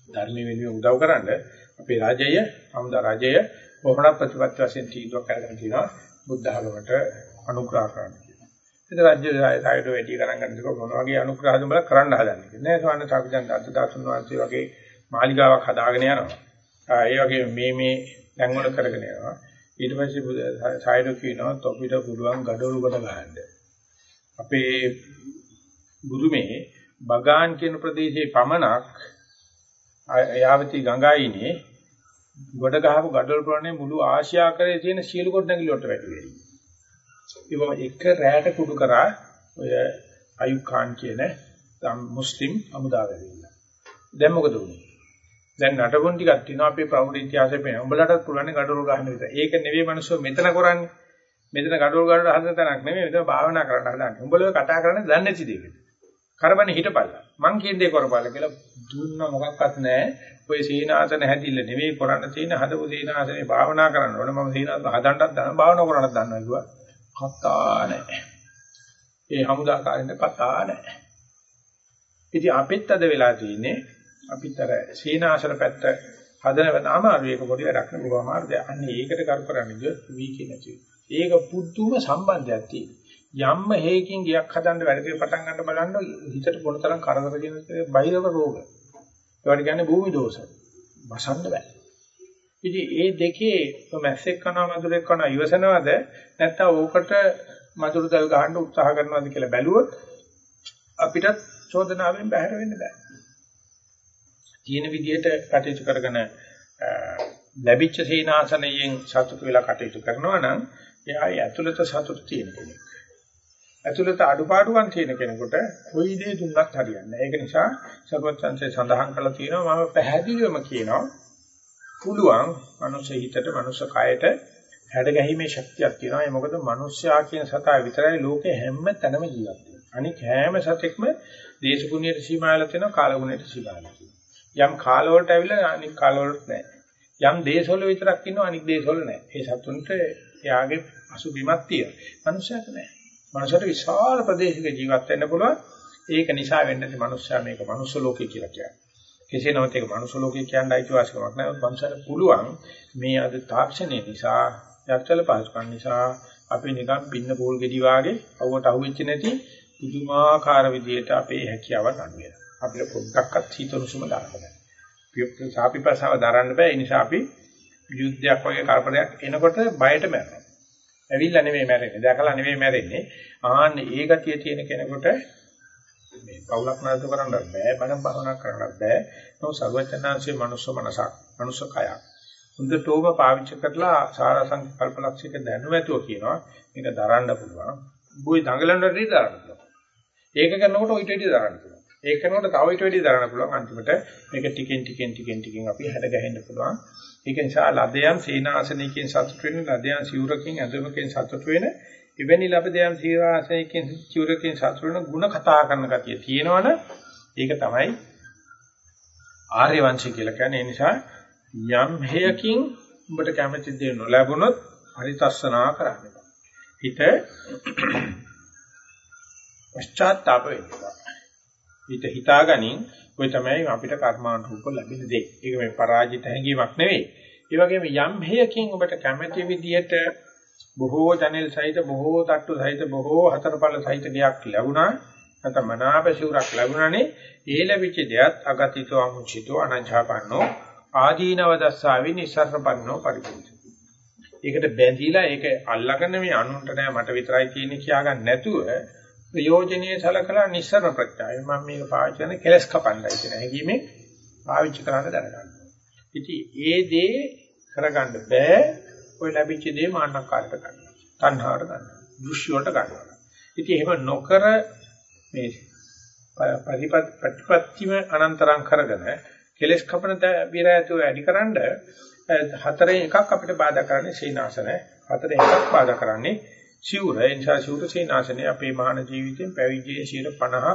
ධර්ම වෙනුවෙන් උදව් කරන්නේ. අපේ රාජ්‍යය, හමුදා රාජ්‍යය කොහොමද ප්‍රතිපත්ති වශයෙන් තීන්දුවක් කරගෙන තියෙනවා බුද්ධ ආගමට අනුග්‍රහ කරන්න කියලා. ඒක රාජ්‍ය සායයට වැඩි ගණන් ගන්නකොට මොන වගේ අනුග්‍රහද බල කරන්න හදන්නේ. නෑ සවන්න සාකච්ඡා අද්දාසුන් වහන්සේ වගේ මාලිගාවක් හදාගෙන යනවා. ඒ වගේ මේ මේ දැන්වල කරගෙන යනවා. ඊට පස්සේ සායද කියනවා තොපිට පුළුවන් gadolu කොට ගන්න. අපේ බුරුමේ බගාන් කියන ප්‍රදේශයේ පමණක් යාවති ගංගායිනේ ගොඩ ගහපු gadol ප්‍රමාණය මුළු ආසියාකරයේ තියෙන සියලු කොට නැගිලි වලට වැටි වෙයි. ඒක එක රැයට කුඩු කරා ඔය අයුබ් ખાන් කියන මුස්ලිම් හමුදාව ඇවිල්ලා. දැන් මොකද වුනේ? දැන් නටබුන් ටිකක් තියෙනවා අපේ ප්‍රෞಢ ඉතිහාසයේ පේන. උඹලටත් පුළුවන් gadol ගහන්න විතර. ඒක නෙවෙයි මිනිස්සු මෙතන කරන්නේ. මෙතන gadol ගන්න හදන තැනක් නෙවෙයි. මෙතන භාවනා කරන්න හදන්නේ. උඹලව කතා කරන්නේ දන්නේ නැති දෙයකට. කරබනේ හිටපල්ලා. මං කියන දේ කරපල්ලා කියලා දුන්න මොකක්වත් නැහැ. ඔය සීනාසන හැදිල්ල නෙවෙයි කරන්න තියෙන හදපු සීනාසනේ භාවනා කරන්න ඕනේ. මම සීනාසන හදන්නත් දන්නවා භාවනා කරන්නත් දන්නවා කිව්වා. කතා නැහැ. ඒ හමුදාකාරින්ද කතා නැහැ. ඉතින් අපිත් අද වෙලා තියෙන්නේ අපිටර සීනාසන පැත්ත හදන අමාරු ඒක පොඩි වැඩක් නෙවෙයි බොහොම අමාරු දෙයක්. අන්න ඒකට කරු කරන්නේ කිය වී කියන ඒක පුදුම සම්බන්ධයක් තියෙනවා. යම්ම හේකින් ගියක් හදන්න වැඩේ පටන් ගන්න බලන්න හිතට මොන තරම් කරදර කියන බයිරව රෝග. ඒවට කියන්නේ භූමි දෝෂ. වසන්න බෑ. ඉතින් ඒ දෙකේ මැස්සෙක් කනවා මදුරෙක් කනවා ඉවසනවද නැත්නම් ඕකට මදුරු තල් ගහන්න උත්සාහ කරනවද කියලා බැලුවොත් අපිට චෝදනාවෙන් බැහැර වෙන්න බෑ. තියෙන විදිහට කටයුතු කරගෙන ලැබිච්ච සීනාසනයෙන් සතුට වෙලා කටයුතු කරනවා නම් එයා ඇතුළත සතුට තියෙන කෙනෙක්. ඇතුළත අඩුපාඩුවන් තියෙන කෙනෙකුට කොයි දේ දුන්නත් හරියන්නේ නැහැ. ඒක නිසා සර්වචන්සේ සඳහන් කළා තියෙනවා මම පැහැදිලිවම කියනවා පුළුවන් මනුස්ස හිතට මනුස්ස කයට හැඩ ගැහිමේ ශක්තියක් තියෙනවා. ඒ මොකද මනුස්සයා කියන සතා විතරයි ලෝකේ හැම තැනම ජීවත් වෙන්නේ. අනික හැම සතෙක්ම දේශගුණයට සීමාවල තියෙනවා කාලගුණයට සීමාවල තියෙනවා. යම් කාල වලට ඇවිල්ලා අනික කාල වලට නැහැ. යම් දේශවල විතරක් ඉන්නවා අනික දේශවල නැහැ. ඒ සතුන්ට එයාගේ අසුබිමක් තියෙනවා. මනුස්සයාට නැහැ. මනුස්සයාට විශාල ප්‍රදේශයක ජීවත් වෙන්න පුළුවන්. ඒක නිසා වෙන්නේ මනුස්සයා මේක මනුස්ස ලෝකේ කියලා කියන්නේ. කෙසේ නමුත් ඒක මනුස්ස ලෝකේ කියන්න අයිතිවාසිකමක් නැහැ. මනුස්සයාට පුළුවන් මේ අද තාක්ෂණය නිසා, යක්ෂල පහසුකම් නිසා අපි නිකන් පින්න පෝල් ගෙඩි වාගේ අවුවට අහුවෙච්ච නැති පුදුමාකාර විදියට අපේ හැකියාවන් අඩු වෙනවා. අපිට පොඩ්ඩක්වත් හිතනුසුම දාන්න බෑ. පියුත් සාපිපසාව දරන්න බෑ. ඒ නිසා අපි යුද්ධයක් වගේ කරපරයක් එනකොට බයට මැරෙනවා. ඇවිල්ලා නෙමෙයි මැරෙන්නේ. දැකලා නෙමෙයි මැරෙන්නේ. ආන්න ඒ ගතිය තියෙන කෙනෙකුට මේ පවුලක් නඩත්තු කරන්න බෑ. බණ භාවනා කරන්න බෑ. නමුත් සර්වචනාංශයේ මනුස්ස මනසක්, මනුස්ස කයක්. හොඳටම පාවිච්චි කරලා සාර සංකල්පලක්ෂික දැනුමැතුව කියනවා. මේක දරන්න පුළුවන්. බොයි දඟලන්න රෙදි දරන්න පුළුවන්. ඒක කරනකොට ඔයිට වැඩි දරන්න පුළුවන්. ඒක කරනකොට තව ඊට වැඩි දරන්න පුළුවන්. අන්තිමට මේක ටිකෙන් ටිකෙන් ටිකෙන් ටිකෙන් අපි හැඩ ගැහෙන්න පුළුවන්. ඒක නිසා ලදයන් සීනාසනයකින් සතුට වෙන ලදයන් සිවුරකින් ඇඳුමකින් සතුට වෙන එවැනි ලබදයන් සීනාසනයකින් සිවුරකින් සතුට වෙන ಗುಣ කතා කරන ගතිය තියෙනවනේ ඒක තමයි ආර්ය වංශය කියලා කියන්නේ. ඒ නිසා යම් හේයකින් උඹට කැමති දේ නොලැබුණොත් පරිතස්සනා කරන්න. හිත පශ්චාත්තාප වෙනවා. හිත හිතාගනින් ඔය තමයි අපිට කර්මානුරූප ලැබෙන දේ. ඒක මේ පරාජිත හැඟීමක් නෙවෙයි. ඒ වගේම යම් හේයකින් ඔබට කැමැති විදියට බොහෝ ජනෙල් සහිත බොහෝ තට්ටු සහිත බොහෝ හතරපළ සහිත ගයක් ලැබුණා. නැත්නම් මනාපශූරක් ලැබුණානේ. ඒ ලැබිච්ච දෙයත් අගතිතෝ අමුචිතෝ අනංජාපන්නෝ ආදීනව දස්සාවි නිසරපන්නෝ පරිපූර්ණ. ඒකට බැඳිලා ඒක අල්ලගෙන මේ අනුන්ට නෑ මට විතරයි තියෙන්නේ කියා ගන්න නැතුව ප්‍රයෝජනීය සලකලා නිස්සර ප්‍රත්‍යය මම මේක පාවිච්චි කරන කෙලස් කපන්නයි කියන හැඟීමෙන් පාවිච්චි කරන්න දැනගන්න. ඉතින් ඒ දේ කරගන්න බෑ ඔය ලැබිච්ච දේ මාන්නකාරට ගන්න. තණ්හාවට ගන්න. දෘෂ්ටි වලට ගන්නවා. ඉතින් එහෙම නොකර මේ පරිපත් ප්‍රතිපත්තිම අනන්තරම් කරගෙන කෙලස් කපන විරයතු වැඩිකරනද හතරෙන් එකක් අපිට බාධා කරන්නේ සීනාසන. හතරෙන් එකක් බාධා කරන්නේ සිවුර ඒ නිසා සිවුර සේනාසනේ අපේ මහාන ජීවිතෙන් පැවිදියේ 50ක්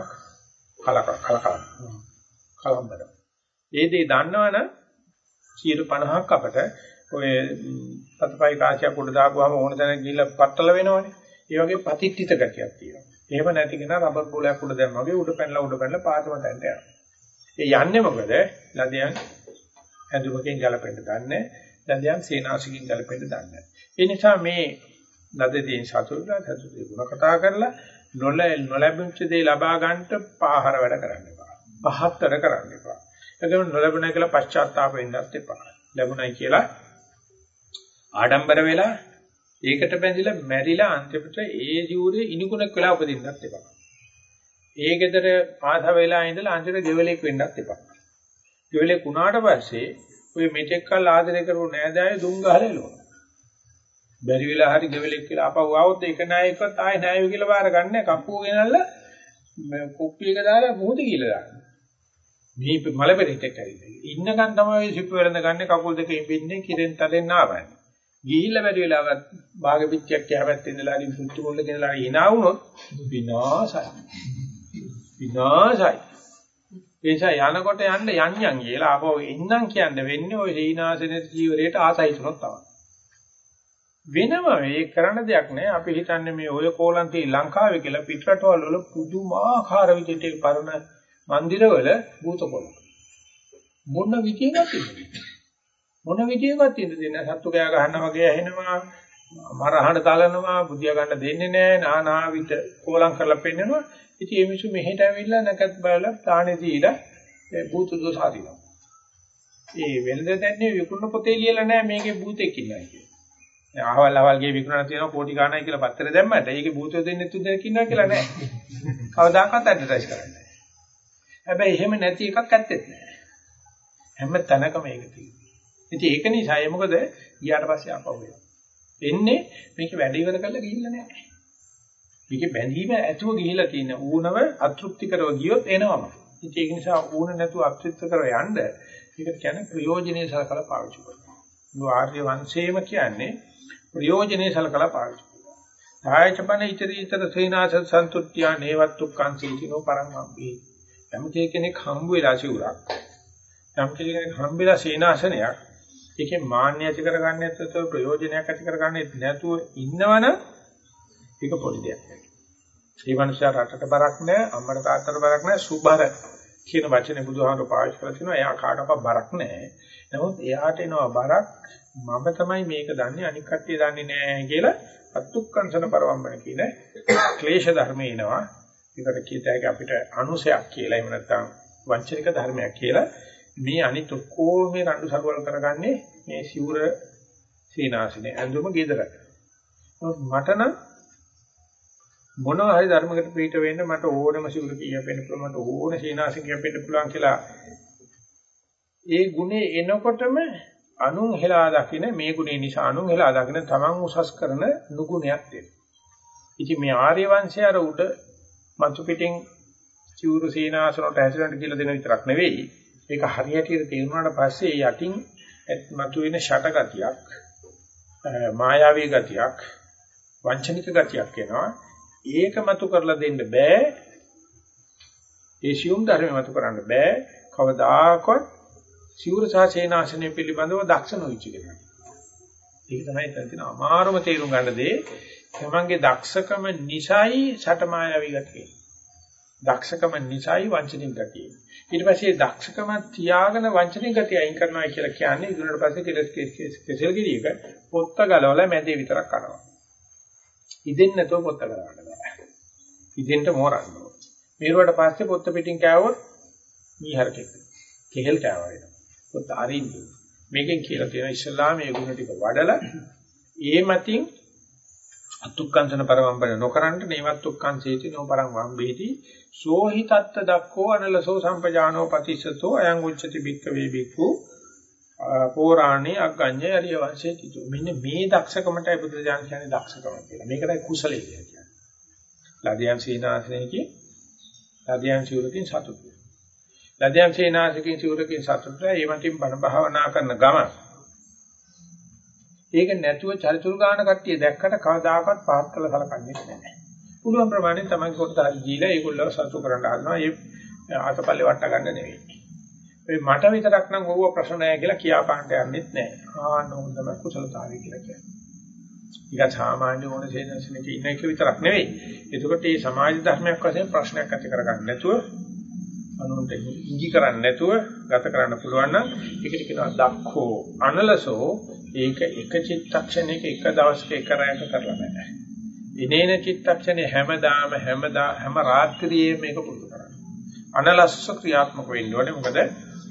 කලක කලකම් කලම්බර. ඒ දේ දන්නවනම් 50ක් අපට ඔය සතපයි කාසියක් උඩ දාපුවාම ඕන තැන ගිහිල්ලා පట్టල වෙනවනේ. ඒ වගේ පතිට්ඨිත ගතියක් තියෙනවා. එහෙම නැති කෙනා රබර් බෝලයක් උඩ දැම්මා වගේ උඩ පැනලා උඩ පැනලා පාතම තැනට යනවා. ඒ යන්නේ මොකද? ලදියන් ඇඳුමකින් ගලපෙන්න දන්නේ. ලදියන් සේනාසිකින් ගලපෙන්න දන්නේ. ඒ නිසා මේ ලදදී සතුටුලා සතුටේ ගුණ කතා කරලා නොල නොලැබුච්ච දේ ලබා ගන්නට පාහර වැඩ කරන්න එපා. පහත්තර කරන්න එපා. එතකොට නොලැබුණා කියලා පශ්චාත්තාප වෙන්නත් එපා. ලැබුණයි කියලා ආඩම්බර වෙලා ඒකට බැඳිලා මැරිලා අන්තිමට ඒ ජීවිතේ ඉනිකුණක් වෙලා උපදින්නත් එපා. ඒ ගෙදර ආස වෙලා ඉඳලා අන්තිමට ගෙවලෙක් වෙන්නත් එපා. ගෙවලෙක් වුණාට පස්සේ ඔය මෙතෙක් කල් ආදරය කරපු නෑදෑය දුම් ගහලා එළවනවා. බැරි වෙලා හරි ගෙවලෙක් කියලා ආපහු ආවොත් ඒක නායකවත් ආයෙ නායක කියලා බාර ගන්න කප්පුව ගෙනල්ලා කුප්පි එක දාලා මුහුද කියලා දානවා. මේ මල පෙරේතෙක් ඇවිල්ලා. ඉන්නකන් තමයි සිප් වෙරඳ ගන්න කකුල් දෙක ඉඹින්නේ කිරෙන් තලෙන් ආවන්නේ. ගිහිල්ලා බැරි වෙලාවත් භාග පිටියක් යහපැත්තේ ඉඳලා හරි සුත්තු මුල්ල ගෙනලා hina වුණොත් විනාශයි. විනාශයි. ඒ නිසා යනකොට යන්න යන් යන් කියලා ආපහු එන්නම් කියන්න වෙන්නේ ওই සීනාසනේ ජීවරයට ආසයි තුනක් තමයි. වෙනම ඒ කරන්න දෙයක් නැහැ. අපි හිතන්නේ මේ ඔය කොලන්තේ ලංකාවේ කියලා පිටරටවල වල පුදුමාකාර විදිහට පරණ મંદિરවල භූත කොළ. මොන විදියකට මොන විදියකට තියෙන සත්තු කෑ ගහනවා වගේ ඇහෙනවා. මරහණ තලනවා, බුදියා ගන්න දෙන්නේ නැහැ. නානාවිත කොලම් කරලා පෙන්නනවා. ඉතින් මේ මිනිස්සු මෙහෙට ඇවිල්ලා නැකත් බලලා තාණේ දීලා භූත දෝෂ හරිනවා. ඒ වෙනද දැන්නේ විකුණු පොතේ ලියලා නැහැ මේකේ භූතෙක් ඉන්නවා කියලා. අහවල් අහවල්ගේ විකුණන තියෙනවා කෝටි ගාණයි කියලා පත්තරේ දැම්මට ඒකේ භූතය දෙන්නේ තුන් දෙනෙක් ඉන්නවා කියලා නැහැ කවදාකවත් ඇඩ්වර්ටයිස් කරන්නේ හැබැයි එහෙම නැති එකක් ඇත්තෙත් නැහැ හැම තැනකම ඒක තියෙනවා ඉතින් ඒක නිසා මොකද ගියාට පස්සේ ආපහු එනවා එන්නේ මේක වැඩ ඉවර කරලා ගිහිල්ලා නැහැ. මේකේ බැඳීම ඇතුව ගිහිල්ලා තියෙන ඌනව අතෘප්තිකරව ගියොත් එනවම. ඉතින් ඒක නිසා ඌන නැතුව අතෘප්තිකරව යන්න ඒකට කියන්නේ ප්‍රයෝජනෙයි සලකලා පාවිච්චි කරනවා. ආර්ය වංශයේම කියන්නේ ප්‍රයෝජනෙයි සලකලා පාවිච්චි කරනවා. ආයචපන ඉතරීතර සේනාස සන්තුට්ඨියා නේවත්තුක්ඛං සීතිනෝ පරං අම්බේ. යම් කෙනෙක් හම්බ වෙලා සිවුරක්. යම් කෙනෙක් හම්බ වෙලා සේනාසනයක් ඒකේ මාන්නය ඇති කරගන්නේ නැත්නම් ප්‍රයෝජනයක් ඇති කරගන්නේ නැතුව ඉන්නවනම් ඒක පොඩි දෙයක්. ඒ මනුස්සයා රටට බරක් නැහැ, අම්මට තාත්තට බරක් නැහැ, සුබර කියන වචනේ බුදුහාමර පාවිච්චි කරලා තිනවා. එයා කාටවත් බරක් නැහැ. නමුත් එයාට එනවා බරක් මම තමයි මේක දන්නේ අනික් කට්ටිය දන්නේ නැහැ කියලා අත්ුක්කංශන පරවම්බන කියන ක්ලේශ ධර්මේ එනවා. ඒකට කියත හැකි අපිට අනුසයක් කියලා එහෙම නැත්නම් වංචනික ධර්මයක් කියලා මේ අනිත් ඔක්කොම මේ රණ්ඩු සරුවල් කරගන්නේ මේ සිවුර සීනාසනේ ඇඳුම ගෙදර. මට නම් මොනවා හරි ධර්මයකට පිට වෙන්න මට ඕනම සිවුර කියපෙන්න පුළුවන් මට ඕන සීනාසන කියපෙන්න පුළුවන් කියලා ඒ ගුණේ එනකොටම අනුන් හෙලා දකින මේ ගුණේ නිසා අනුන් හෙලා දකින තමන් උසස් කරන නුගුණයක් දෙනවා. ඉතින් මේ ආර්ය වංශය අර උඩ මතු පිටින් චූරු සීනාසනට හැසිරෙන්න කියලා දෙන විතරක් නෙවෙයි. ඒක හරියට තේරුණාට පස්සේ යටින් මතුවෙන ෂටගතියක් මායාවී ගතියක් වංචනික ගතියක් එනවා. ඒක මතු කරලා දෙන්න බෑ. ඒ සියුම් ධර්ම මතු කරන්න බෑ. කවදාකවත් සිවුර සහ සේනාසනය පිළිබඳව දක්ෂ නොවිච්ච කෙනා. ඒක තමයි එතන තියෙන අමාරුම තේරුම් ගන්න දේ. තමන්ගේ දක්ෂකම නිසයි සටමායාවී ගතිය. දක්ෂකම නිසයි වංචනික ගතිය. ඊට පස්සේ දක්ෂකම තියාගෙන වංචනික ගතිය අයින් කරනවා කියලා කියන්නේ ඉදුණට පස්සේ කෙලස් කෙසෙල් ගිරියක පොත්ත ගලවලා මැදේ විතරක් කරනවා. ඉදෙන්න නැතුව පොත්ත ගලවන්න බෑ. ඉදෙන්න මෝරන්න ඕන. මේරුවට පස්සේ පොත්ත පිටින් කෑවොත් මීහරකෙක්. කෙහෙල් කෑවා වෙනවා. පොත්ත අරින්න. මේකෙන් කියලා තියෙන ඉස්ලාම මේ ගුණ ටික වඩලා ඒ මතින් අතුක්කංශන පරමම්බන නොකරන්ට නේවත්තුක්කංශේති නොපරං වම්බේති. සෝහි තත්ත දක්ඛෝ අනලසෝ සම්පජානෝ පතිස්සතෝ අයං උච්චති බික්ක වේ බික්ඛු පෝරාණේ අග්ගඤ්ඤය අරිය වංශේ තිතු. මෙන්න මේ දක්ෂකමටයි බුදුරජාණන් කියන්නේ දක්ෂකම කියලා. මේකටයි කුසලයේ කියන්නේ. ලදියන් සීනාසනේකී ලදියන් සිවුරකින් සතුටු ලදියන් සීනාසකකින් සිවුරකින් සතුටු ඒ මතින් බණ භාවනා කරන ගමන ඒක නැතුව චරිචුරු ගන්න කට්ටිය දැක්කට කවදාකවත් පාත් කළ සලකන්නේ නැහැ. පුළුවන් ප්‍රමාණයෙන් තමයි කොට හරි දීලා ඒගොල්ලෝ සතුටු කරන්න හදනවා. ඒ ආසපල්ලේ වට ගන්න නෙවෙයි. ඒ මට විතරක් නම් ඕව ප්‍රශ්න නැහැ කියලා කියා පාන්න යන්නෙත් නැහැ. ආන්න ඕක තමයි කුසලතාවය කියලා කියන්නේ. ඒක සාමාන්‍ය ඕන සේනසනක ඉන්න එක විතරක් නෙවෙයි. එතකොට මේ සමාජ ධර්මයක් වශයෙන් ප්‍රශ්නයක් ඇති කරගන්න නැතුව අනුන්ට ඉඟි කරන්නේ නැතුව ගත කරන්න පුළුවන් නම් ඒකට කියනවා දක්ඛෝ අනලසෝ ඒක එක චිත්තක්ෂණයක එක දවසක එක රැයක කරලා බෑ. ඉනේන චිත්තක්ෂණේ හැමදාම හැමදා හැම රාත්‍රියේම මේක පුරුදු කරන්න. අනලස්ස ක්‍රියාත්මක වෙන්න ඕනේ මොකද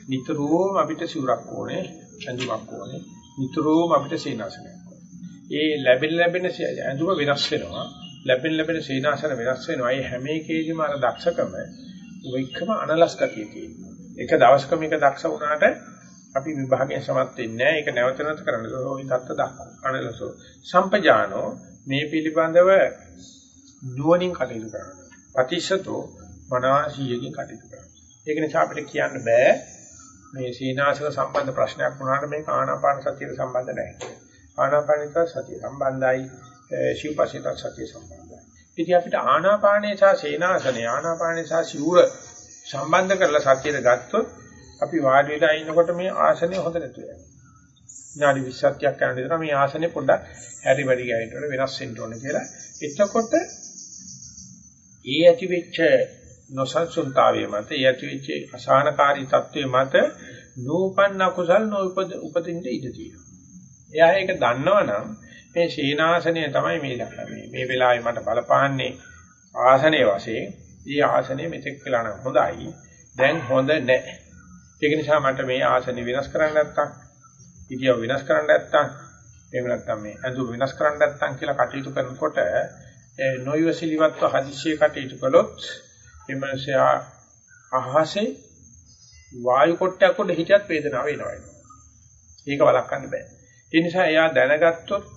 නිතරම අපිට සිවුරක් ඕනේ, ඇඳුමක් ඕනේ. නිතරම අපිට සීනාසනයක් ඕනේ. ඒ ලැබෙන ලැබෙන ඇඳුම වෙනස් වෙනවා. ලැබෙන ලැබෙන සීනාසන වෙනස් වෙනවා. ඒ හැම එකේදීම අර දක්ෂකම ඔයකම අනලස් ගතිය තියෙනවා. එක දවසක මේක දක්ෂ වුණාට අපි විභාගයෙන් සමත් වෙන්නේ නැහැ. ඒක නැවත නැවත කරන්න. ඔය தත්ත දක්වන අනලසෝ. සම්පජානෝ මේ පිළිබඳව නුවණින් කටයුතු කරනවා. ප්‍රතිශතෝ මනාසියකින් කටයුතු කරනවා. ඒක නිසා අපිට කියන්න බෑ මේ සීනාසක සම්බන්ධ ප්‍රශ්නයක් වුණාට මේ ආනාපාන සතියට සම්බන්ධ නැහැ. ආනාපානික සතිය සම්බන්ධයි, ශිවපසිතක් සතිය සම්බන්ධයි. ඉතින් අපිට ආනාපානේ සහ සීනාසනේ ආනාපානේ සහ සිවුර සම්බන්ධ කරලා සතියට ගත්තොත් අපි වාඩි වෙලා ඉන්නකොට මේ ආසනය හොඳ නැතු වෙනවා. විනාඩි 20ක් යන විතර මේ ආසනේ පොඩ්ඩක් හැරි වැඩි ගෑනට වෙනස් වෙන්න ඕනේ කියලා. එතකොට ඒ ඇති වෙච්ච නොසන්සුන්තාවයේ මත ඒ ඇති වෙච්ච අසහනකාරී තත්වයේ මත නූපන්න කුසල් නොඋපද උපදින්න ඉඩ තියෙනවා. එයා ඒක දන්නවනම් මේ ශීනාසනය තමයි මේ මේ මේ වෙලාවේ මට බලපාන්නේ ආසනයේ වශයෙන්. ඊ ආසනය මෙතෙක් කියලා නම් හොඳයි. දැන් හොඳ නැහැ. ඒක නිසා මට මේ ආසනය වෙනස් කරන්න නැත්තම් ඉතියව වෙනස් කරන්න නැත්තම් එහෙම නැත්තම් මේ ඇඳුම වෙනස් කරන්න නැත්තම් කියලා කටයුතු කරනකොට නොයවසිලිවත්ව හදිස්සිය කටයුතු කළොත් එමන්සයා අහසේ වායු කොටයක් උඩ හිටියත් වේදනාව එනවා. ඒක වළක්වන්න බෑ. ඒ නිසා එයා දැනගත්තොත්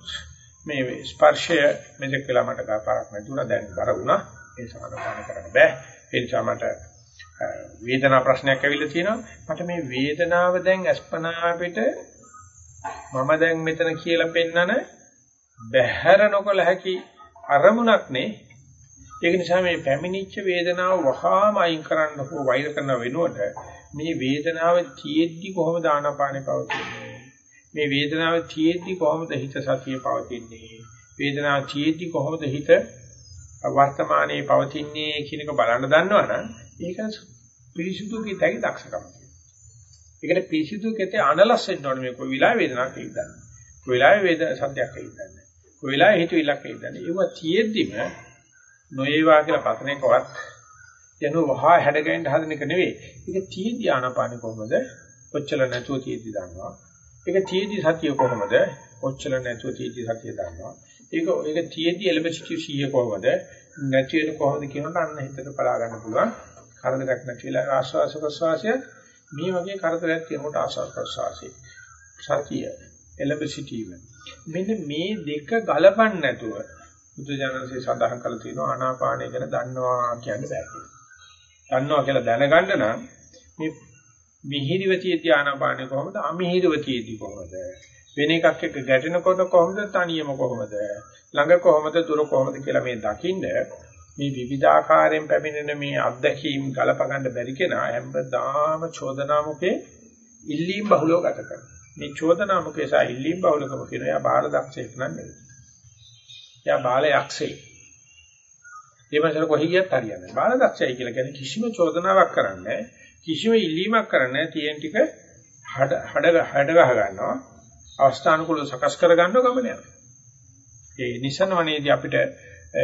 මේ ස්පර්ශය මෙතෙක් වෙලා මට පාරක් නැතුණා දැන් බර වුණා. ඒ සමාදාන කරන්න බෑ. ඒ නිසා මට වේදනා ප්‍රශ්නයක් ඇවිල්ලා තියෙනවා. මට මේ වේදනාව දැන් අස්පනා පිට මම දැන් මෙතන කියලා පෙන්නන බහැර නොකල හැකි අරමුණක් නේ ඒක නිසා මේ පැමිණිච්ච වේදනාව වහාම අයින් කරන්න හෝ වෛර කරන වෙනුවට මේ වේදනාව තියෙද්දි කොහොමද ආනාපානෙ පවතින්නේ මේ වේදනාව තියෙද්දි කොහොමද හිත සතිය පවතින්නේ වේදනාව තියෙද්දි කොහොමද හිත වර්තමානයේ පවතින්නේ කියන එක බලන්න දන්නවනම් ඒක පිරිසුදු කිතයි දක්ෂකම ඒකට පිරිසුදු කිතේ අනලස් වෙන්න ඕනේ මේ කොයි වෙලාවෙ වේදනාවක් හිතන්නේ කොයි වෙලාවෙ වේදන සද්දයක් හිතන්නේ කොයි වෙලාවෙ හිතවිල්ලක් හිතන්නේ ඒවා තියෙද්දිම නොඒවා කියලා පතන එකවත් යනු වහා හැඩගැහෙන්න හදන එක නෙවෙයි. ඒක තීදි ආනාපානෙ කොහොමද? ඔච්චල නැතුව තීදි දන්නවා. ඒක තීදි සතිය කොහොමද? ඔච්චල නැතුව තීදි සතිය දන්නවා. ඒක ඒක තීදි එලෙබසිටි සීය කොහොමද? නැති වෙන කොහොමද කියනට අන්න හිතට බලා ගන්න පුළුවන්. කරදරයක් නැති වෙලා ආශ්වාස ප්‍රශ්වාසය මේ වගේ කරදරයක් තියෙනකොට ආශ්වාස ප්‍රශ්වාසය. සතිය එලෙබසිටි මෙන්න මේ දෙක ගලපන්න නැතුව බුදුජානකසේ සඳහන් කළ තියෙනවා ආනාපානය ගැන දන්නවා කියන්න බෑ කියලා. දන්නවා කියලා දැනගන්න නම් මේ මිහිරිවතියදී ආනාපානය කොහොමද අමිහිරිවතියදී කොහොමද වෙන එකක් එක්ක ගැටෙනකොට කොහොමද තනියම කොහොමද ළඟ කොහොමද දුර කොහොමද කියලා මේ දකින්න මේ විවිධාකාරයෙන් පැමිණෙන මේ අත්දැකීම් ගලප ගන්න බැරි කෙනා හැමදාම චෝදනාමුකේ ඉල්ලීම් බහුලව ගත කරනවා. මේ චෝදනාමුකේ සහ ඉල්ලීම් බහුලකම කියන එයා බාහිර දක්ෂයෙක් නන්නේ. එයා බාල යක්ෂයෙක්. ඒ මනසට කොහි ගියත් හරියන්නේ නැහැ. බාල දක්ෂයයි කියලා කියන්නේ කිසිම චෝදනාවක් කරන්නේ කිසිම ඉල්ලීමක් කරන්නේ තියෙන ටික හඩ හඩ හඩ ගහ ගන්නවා. අවස්ථානුකූලව සකස් කර ගන්නව ගමන යනවා. ඒ නිසනවනේදී අපිට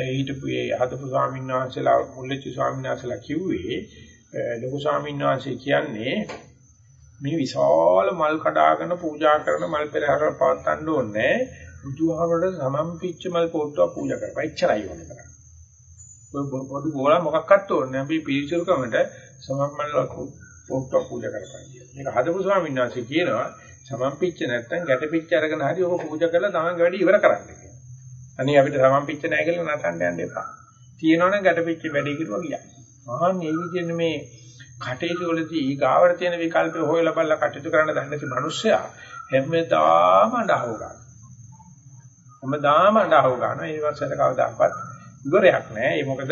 හිටපු ඒ හදපු ස්වාමීන් වහන්සේලා මුල්ලච්චි ස්වාමීන් වහන්සේලා කිව්වේ ලොකු ස්වාමීන් වහන්සේ කියන්නේ මේ විශාල මල් කඩාගෙන පූජා කරන මල් පෙරහැර පවත්වන්න ඕනේ බුදුහාමරට සමම්පිච්ච මල් පොට්ටුවක් පූජා කරපන්. එච්චරයි ඕනේ කරන්නේ. ඔය පොඩි ගෝලා මොකක්වත් ඕනේ නැහැ. අපි පිළිචුරුකමට සමම්මල් පොට්ටුවක් පූජා කරපන් කියලා. මේක හදපු ස්වාමීන් වහන්සේ කියනවා සමම්පිච්ච නැත්තම් ගැටපිච්ච අරගෙන හරි ඔක පූජා කරලා තමන්ගේ වැඩි ඉවර කරන්න කියලා. අනේ අපිට සමම්පිච්ච නැහැ කියලා නටන්න යන්න එපා. තියෙනවනම් ගැටපිච්ච වැඩි කිරුවා ගියා. මහා මේ විදිහේ මේ කටයුතු වලදී ඊගාවට තියෙන විකල්ප හොයලා බලලා කටයුතු කරන්න දන්නේ නැති මිනිස්සයා හැමදාම අඬහව ගන්නවා. හැමදාම අඬව ගන්නවා. ඒ වස්සට කවදාකවත් ඉවරයක් නැහැ. ඒ මොකද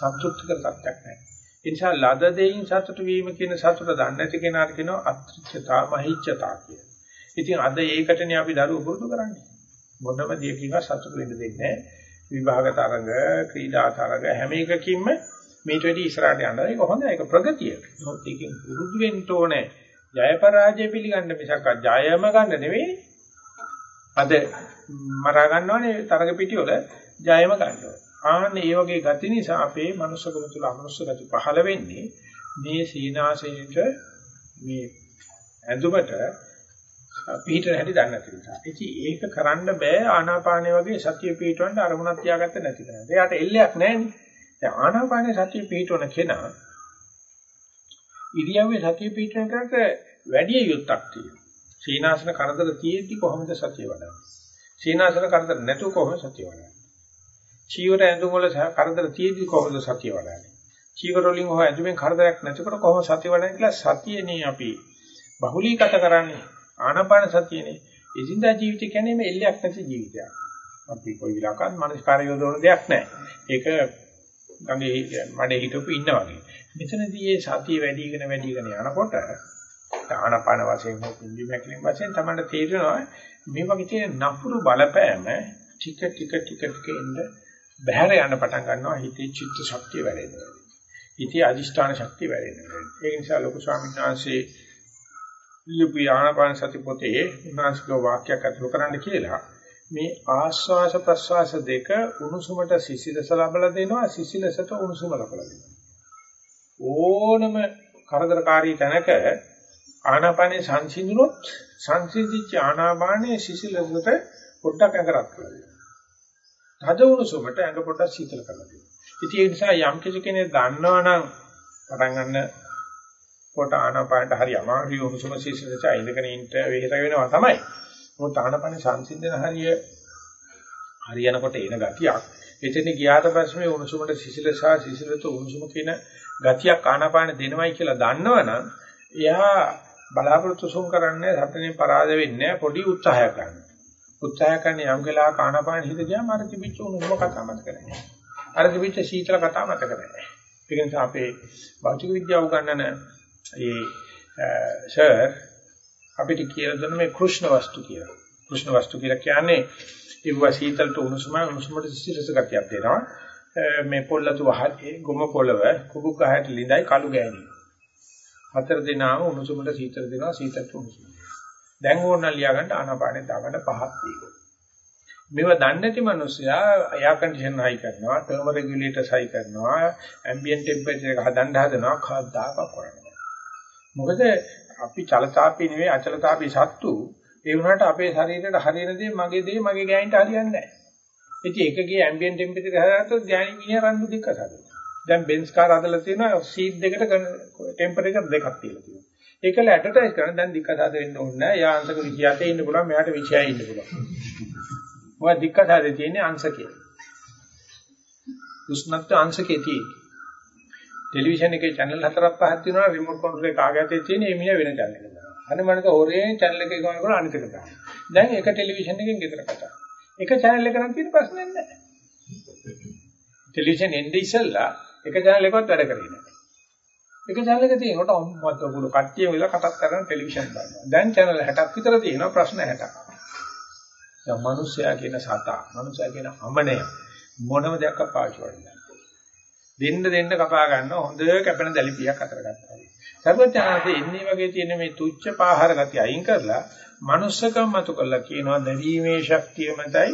සතුටුකර සත්‍යක් නැහැ. ඒ නිසා ලද දෙයින් සතුට වීම කියන සතුට දන්නේ නැති කෙනාට කියනවා අත්‍රිච්ඡතා මහිච්ඡතා කියලා. ඉතින් අද ඒකටනේ අපි දරුවෝ පුරුදු කරන්නේ. මොනම දෙයකින්වත් සතුට වෙන්න දෙන්නේ නැහැ. විභාග තරඟ, ක්‍රීඩා තරඟ හැම එකකින්ම මේට වැඩි ඉස්සරහට යනවා. ඒක හොඳයි. ඒක ප්‍රගතිය. මොකද ඒකෙන් පුරුදු වෙන්න ඕනේ. ජය පරාජය පිළිගන්න මිසක් ජයම ගන්න නෙවෙයි අද මරා ගන්නවනේ තරග පිටිවල ජයම ගන්නවා. ආන්න ඒ වගේ ගති නිසා අපේ මනුස්සකම තුල අමනුස්ස ගති පහළ වෙන්නේ මේ සීනාසනෙට මේ ඇඳුමට පිටර හැටි දන්නේ නැති නිසා. ඉතින් ඒක කරන්න බෑ ආනාපානේ වගේ සතිය පිටවන්න අරමුණක් තියාගත්ත නැති කෙනා. එයාට එල්ලයක් නැහැනේ. දැන් ආනාපානේ සතිය පිටවන කෙනා ඉරියව්වේ සතිය පිටවන කරට වැඩි යුක්තක් තියෙනවා. සීනාසන කරදර තියෙද්දි කොහොමද සතිය වඩන්නේ? සීනාසන කරදර නැතුව කොහොමද සතිය වඩන්නේ? චීවර ඇඳුම් වල කරදර තියෙද්දි කොහොමද සතිය වඩන්නේ? චීවර වලින් හොය ඇඳුමෙන් කරදරයක් නැතිකොට කොහොමද සතිය වඩන්නේ කියලා සතියනේ අපි බහුලීගත කරන්නේ ආනාපාන සතියනේ. ඉදින්දා ජීවිතය කියන්නේ මේ එල්ලයක් නැති ජීවිතයක්. අපි කොයි විලාකත් මනස්කාරය යොදවන දෙයක් නැහැ. ඒක ගඟේ මඩේ හිටපු ඉන්න වගේ. මෙතනදී මේ සතිය වැඩිගෙන වැඩිගෙන යනකොට ආනාපාන වශයෙන් හෝ පිම්බි මැකිලින් වශයෙන් තමයි තේරෙනවා මේ වගේ තියෙන නපුරු බලපෑම ටික ටික ටික ටික එන්න බහැර යන පටන් ගන්නවා හිතේ චිත්ත ශක්තිය වැඩෙනවා. හිතේ අදිෂ්ඨාන ශක්තිය වැඩෙනවා. ඒ නිසා ලොකු ස්වාමීන් වහන්සේ ලිපි ආනාපාන සති පොතේ උන්වහන්සේගේ වාක්‍යයක් අතුරු කරන්න කියලා මේ ආස්වාස ප්‍රස්වාස දෙක උණුසුමට සිසිලස ලබලා දෙනවා සිසිලසට උණුසුම ලබලා දෙනවා ඕනම කරදරකාරී තැනක ආනාපානේ සංසිඳුනොත් සංසිඳිච්ච ආනාපානේ සිසිලසට පොඩ්ඩක් අඟරක් කරලා දෙනවා තද උණුසුමට ඇඟ පොඩ්ඩක් සීතල කරලා දෙනවා ඉතින් ඒ නිසා යම් කිසි කෙනෙක් දන්නවනම් පටන් ගන්න කොට ආනාපානට හරි අමාරුයි උණුසුම සිසිලස ඉඳගෙන ඉන්න වෙහෙස වෙනවා තමයි. මොකද ආනාපාන සංසිඳන හරිය හරියනකොට එන ගතියක්. එතන ගියාට පස්සේ මේ උණුසුමට සිසිලස සිසිලත උණුසුම කියන ගතියක් ආනාපාන දෙනවයි කියලා දන්නවනම් එයා බලාපොරොත්තු සුම් කරන්නේ හතනේ පරාද වෙන්නේ පොඩි උත්සාහයක් ගන්න. උත්සාහ කරන යම් වෙලාවක ආනාපාන හිත ගියාම අර තිබිච්ච උණුසුම කතා මතක නැහැ. අර තිබිච්ච සීතල කතා මතක නැහැ. ඒ නිසා අපේ භෞතික විද්‍යාව උගන්වන ඒ සර් අපිට කියලා දුන්න මේ කෘෂ්ණ වස්තු කියලා. කෘෂ්ණ වස්තු කියලා කියන්නේ ඒව සීතලට උණුසුම උණුසුමට සිසිලස ගතියක් දෙනවා. මේ පොල්ලතු වහේ ගොම පොළව කුබු ගහට ලිඳයි කළු ගෑණි. හතර දෙනාම උණුසුමට සීතල දෙනවා සීතලට උණුසුම. දැන් ඕන ලියා ගන්න ආනාපානෙ දාගන්න පහක් තියෙනවා. මේව දන්නේ නැති මිනිස්සයා එයා කන්ඩිෂන් හයි කරනවා, තර්ම රෙගියුලේටර්ස් හයි කරනවා, ඇම්බියන්ට් ටෙම්පරේචර් එක හදන්න හදනවා, කවදාක කරන්නේ මොකද අපි චලතාපී නෙවෙයි අචලතාපී සත්තු ඒ වුණාට අපේ ශරීරයට හරියන දේ මගේ දේ මගේ ගෑනිට හරියන්නේ නැහැ. ඉතින් එකගේ ඇම්බියන්ට් ටෙම්පරේචර් හදාගත්තොත් ගෑණි මිනිහ රන්දු දෙකක් හදනවා. දැන් බෙන්ස් කාර් හදලා තියෙනවා සීට් දෙකට ටෙම්පරේචර් දෙකක් තියලා තියෙනවා. ඒකල ඇඩ්වර්ටයිස් කරන දැන් දික්ක හද වෙන්න ඕනේ නැහැ. යා අංශක 27 ඉන්න පුළුවන් මෙයාට 26 ඉන්න පුළුවන්. මොකද දික්ක හදේ තියෙන්නේ අංශකේ. උෂ්ණත්ව අංශකේ තියෙන්නේ. ටෙලිවිෂන් එකේ channel හතරක් පහක් තියෙනවා රිමෝට් කන්ට්‍රෝල් එක කාගෑතේ තියෙන මේ මිනිහ වෙන channel එකක් දානවා. අනේ මනක හොරෙන් channel එකේ ගමන කරලා අනිත් එක දානවා. දැන් එක ටෙලිවිෂන් එකෙන් ගෙදර කතා. එක channel එකක් නම් තියෙන ප්‍රශ්නයක් නැහැ. ටෙලිවිෂන් එන්නේ ඉස්සෙල්ලා එක channel එකවත් වැඩ කරේ නැහැ. එක channel එක තියෙනකොට අම්මත් ඔගොල්ලෝ කට්ටිය වෙලා කතා කරන ටෙලිවිෂන් බලනවා. දැන් channel 60ක් විතර තියෙනවා ප්‍රශ්න 60ක්. දැන් මිනිස්සයා කියන සතා, මිනිස්සයා කියන අමනය මොනම දෙයක් පාවිච්චි කරන්නේ දෙන්න දෙන්න කපා ගන්න හොඳ කැපෙන දැලිපියක් අතර ගන්නවා. සර්වඥාන්සේ ඉන්නේ වගේ තියෙන මේ තුච්ච පාහර ගතිය අයින් කරලා manussකම් මතු කරලා කියනවා දැවීමේ ශක්තිය මතයි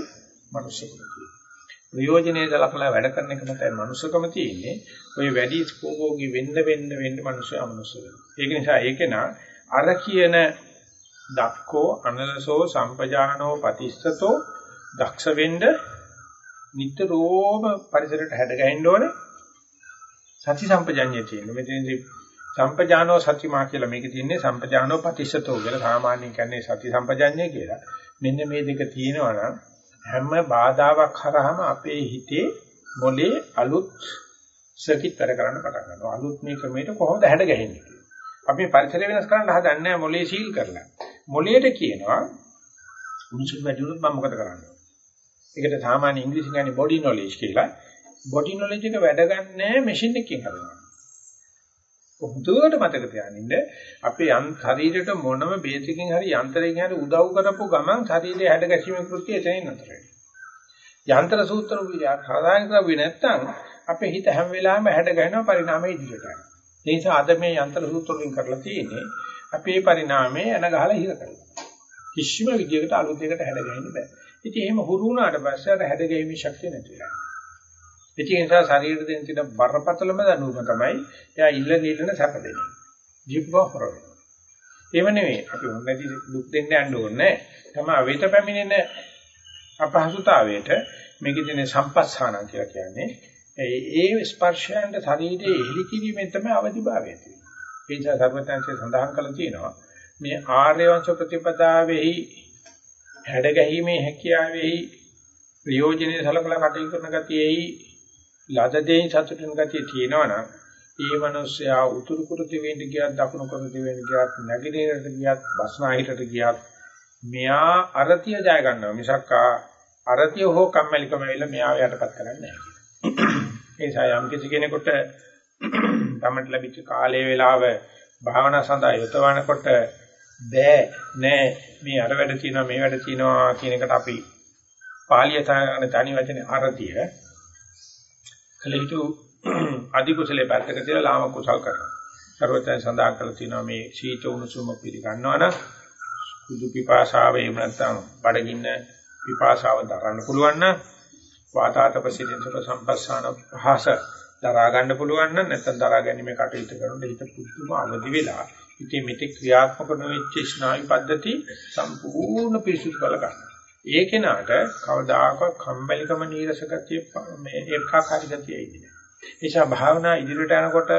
manussකම තියෙන්නේ. ප්‍රයෝජනේ දලකලා වැඩ කරන එක මතයි manussකම තියෙන්නේ. ඔය වැඩි ස්කෝපෝගි වෙන්න වෙන්න වෙන්න මිනිස්සු අමනුෂ්‍ය වෙනවා. ඒක නිසා ඒකේ නා අර කියන දක්කෝ අනලසෝ සම්පජානෝ පතිස්සතෝ දක්ෂ වෙන්න නිතරම පරිසරයට හැඩ ගැහෙන්න ඕනේ සති සම්පජඤ්ඤය තියෙනවා. මෙතනදී සම්පජානෝ සතිමා කියලා මේකේ තියෙන්නේ සම්පජානෝ පටිච්චතෝ කියලා සාමාන්‍යයෙන් කියන්නේ සති සම්පජඤ්ඤය කියලා. මෙන්න මේ දෙක තියෙනවා නම් හැම බාධාවක් හරහාම අපේ හිතේ මොලේ අලුත් සර්කිට් වැඩ කරන්න පටන් ගන්නවා. අලුත් මේ ක්‍රමයට කොහොමද හැඩ ගැහෙන්නේ කියලා. අපි පරිසරය වෙනස් කරන්න හදන්නේ මොලේ සීල් කරලා. මොලේට කියනවා උණුසුම් වැඩි වුණොත් මම මොකද කරන්නේ? ඒකට සාමාන්‍ය ඉංග්‍රීසියෙන් කියන්නේ බොඩි නොලෙජ් කියලා. බොඩි නොලෙජ් එක වැඩ ගන්නෑ මැෂින් එකකින් හදනවා. හොඳට මතක තියාගන්න අපේ යන් ශරීරයට මොනම බේසිකින් හරි යන්ත්‍රයෙන් හරි උදව් කරපු ගමන් ශරීරයේ හැඩ ගැසීමේ කෘත්‍යය එතනින් නතර වෙනවා. යන්ත්‍ර සූත්‍ර සාධාරණ කරුවේ නැත්නම් අපේ හිත හැම වෙලාවෙම හැඩ ගැහෙනවා පරිණාමයේ ඉදිරියට යනවා. ඒ නිසා අද මේ යන්ත්‍ර සූත්‍ර වලින් කරලා තියෙන්නේ අපේ පරිණාමයේ එන ගහලා හිර කරනවා. කිසිම විදියකට අලුත් එකකට හැඩ ගැහෙන්න බෑ. ඉතින් එහෙම හුරු වුණාට පස්සේ අර හැඩ ගැහිමේ ශක්තිය නැති වෙනවා. ඒ නිසා ශරීරෙ දෙන තියෙන බරපතලම දනුවම තමයි එයා ඉල්ලන ඉල්ලන සැප දෙන්නේ. ජීව හොරන. ඒව නෙවෙයි අපි හොඳටි දුක් දෙන්න යන්න ඕනේ. තමයි වෙත පැමිණෙන අපහසුතාවයට මේකේ තියෙන සම්පස්සාන කියලා කියන්නේ ඒ ස්පර්ශයන්ට ශරීරයේ එලි කිරීමෙන් තමයි අවදිභාවය තියෙන්නේ. ඒ නිසා සර්වඥාන්සේ සඳහන් කළා තියෙනවා මේ ආර්ය වංශ ප්‍රතිපදාවෙහි හැඩ ගැහිමේ හැකියාවෙහි ප්‍රයෝජනෙයි සලකලා කටයුතු කරන ගතියෙහි ලද දෙයින් සතුටින් ගතිය තියෙනවනම් ඒ මිනිස්සයා උතුරු කුරු දිවෙන්න ගියත් දකුණු කුරු දෙවෙන්න ගියත් නැගිටිනට ගියත් බස්නාහිරට ගියත් මෙයා අරතිය ජය ගන්නවා මිසක් අරතිය හෝ කම්මැලිකම වෙලා මෙයාව යටපත් කරන්නේ නැහැ. ඒ නිසා යම් කිසි කෙනෙකුට තමන්ට ලැබිච්ච කාලයේ වෙලාව භාවනා සඳහා යොදවනකොට බෑ නෑ මේ අර වැඩ තියෙනවා මේ වැඩ තියෙනවා කියන එකට අපි පාලිය තනි වචනේ අරතිය කලිතු අධි කුසලයේ පැත්තක තියලා ලාම කුසල් කරනවා. සර්වතයන් සඳහන් කරලා තියෙනවා මේ සීත උණුසුම පිළිගන්නවා නම් කුදු පිපාසාව එහෙම නැත්නම් බඩගින්න පිපාසාව දරන්න පුළුවන් නම් වාතාතපසිතින්සක සම්පස්සාන පහස දරා ගන්න පුළුවන් නම් නැත්නම් දරා ගැනීම කටයුතු කරනකොට හිත පුදුම අවදි වෙලා ඉතින් මෙතේ ක්‍රියාත්මක නොවෙච්ච ස්නායු පද්ධති සම්පූර්ණ පිරිසුදු කළ ගන්න. ඒ කෙනාට කවදාකවත් කම්මැලිකම නීරස ගතිය මේ ඒකාකාරී ගතිය එන්නේ. ඒ නිසා භාවනා ඉදිරියට යනකොට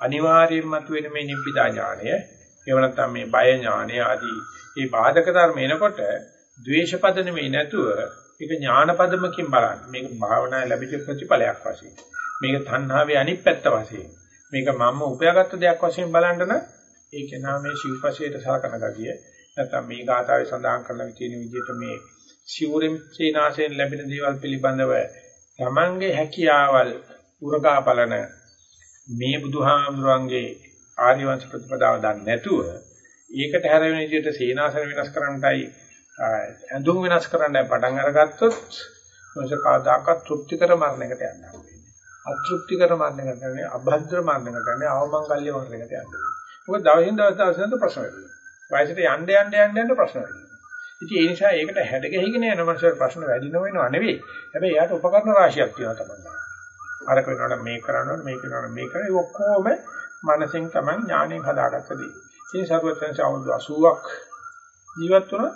අනිවාර්යයෙන්ම මතුවෙන මේ නිබ්බිදා ඥානය, එහෙම නැත්නම් මේ බය ඥානය ආදී මේ බාධක ධර්ම එනකොට ද්වේෂපද නෙමෙයි නැතුව ඒක ඥානපදමකින් බලන්න. මේක භාවනාවේ ලැබිච්ච ප්‍රතිඵලයක් වශයෙන්. මේක තණ්හාවේ අනිත් පැත්ත වශයෙන්. මේක මම උපයාගත්ත දෙයක් වශයෙන් බලන්න නම් ඒක නා මේ ශිල්පශයට සලකන ගතිය. නැත්නම් මේ ගාථාවේ සඳහන් කරලා තියෙන විදිහට මේ සිවුරෙන් සීනාසයෙන් ලැබෙන දේවල් පිළිබඳව තමන්ගේ හැකියාවල් උරගා බලන මේ බුදුහාමුදුරන්ගේ ආර්ය වංශ ප්‍රතිපදාව දන්නේ නැතුව ඒකට හැරෙන විදිහට සීනාසන වෙනස් කරන්නටයි ඇඳුම් වෙනස් කරන්න පටන් අරගත්තොත් මොකද කාදාකත් තෘප්තිකර මරණයකට යනවා වෙන්නේ. අතෘප්තිකර මරණයකට යන්නේ අභද්‍ර මරණයකට යන්නේ අවමංගල්‍ය මරණයකට යන්නේ. මොකද දවසින් දවස් දවසට ප්‍රශ්න වෙනවා. වයසට යන්න යන්න යන්න යන්න ප්‍රශ්න වෙනවා. ඉතින් ඒ නිසා ඒකට හැඩ ගැහිගෙන යන මනුස්සයෙක් ප්‍රශ්න වැඩි නොවෙනව නෙවෙයි. හැබැයි එයාට උපකරණ රාශියක් තියෙනවා තමයි. අර කරනකොට මේක කරනකොට මේක කරනකොට මේක කරන ඒ ඔක්කොම මනසෙන් තමයි ඥාණයෙන් හදාගත්ත දේ. ඒ සරුවත්යන්ස අවුරුදු 80ක් ජීවත් වුණා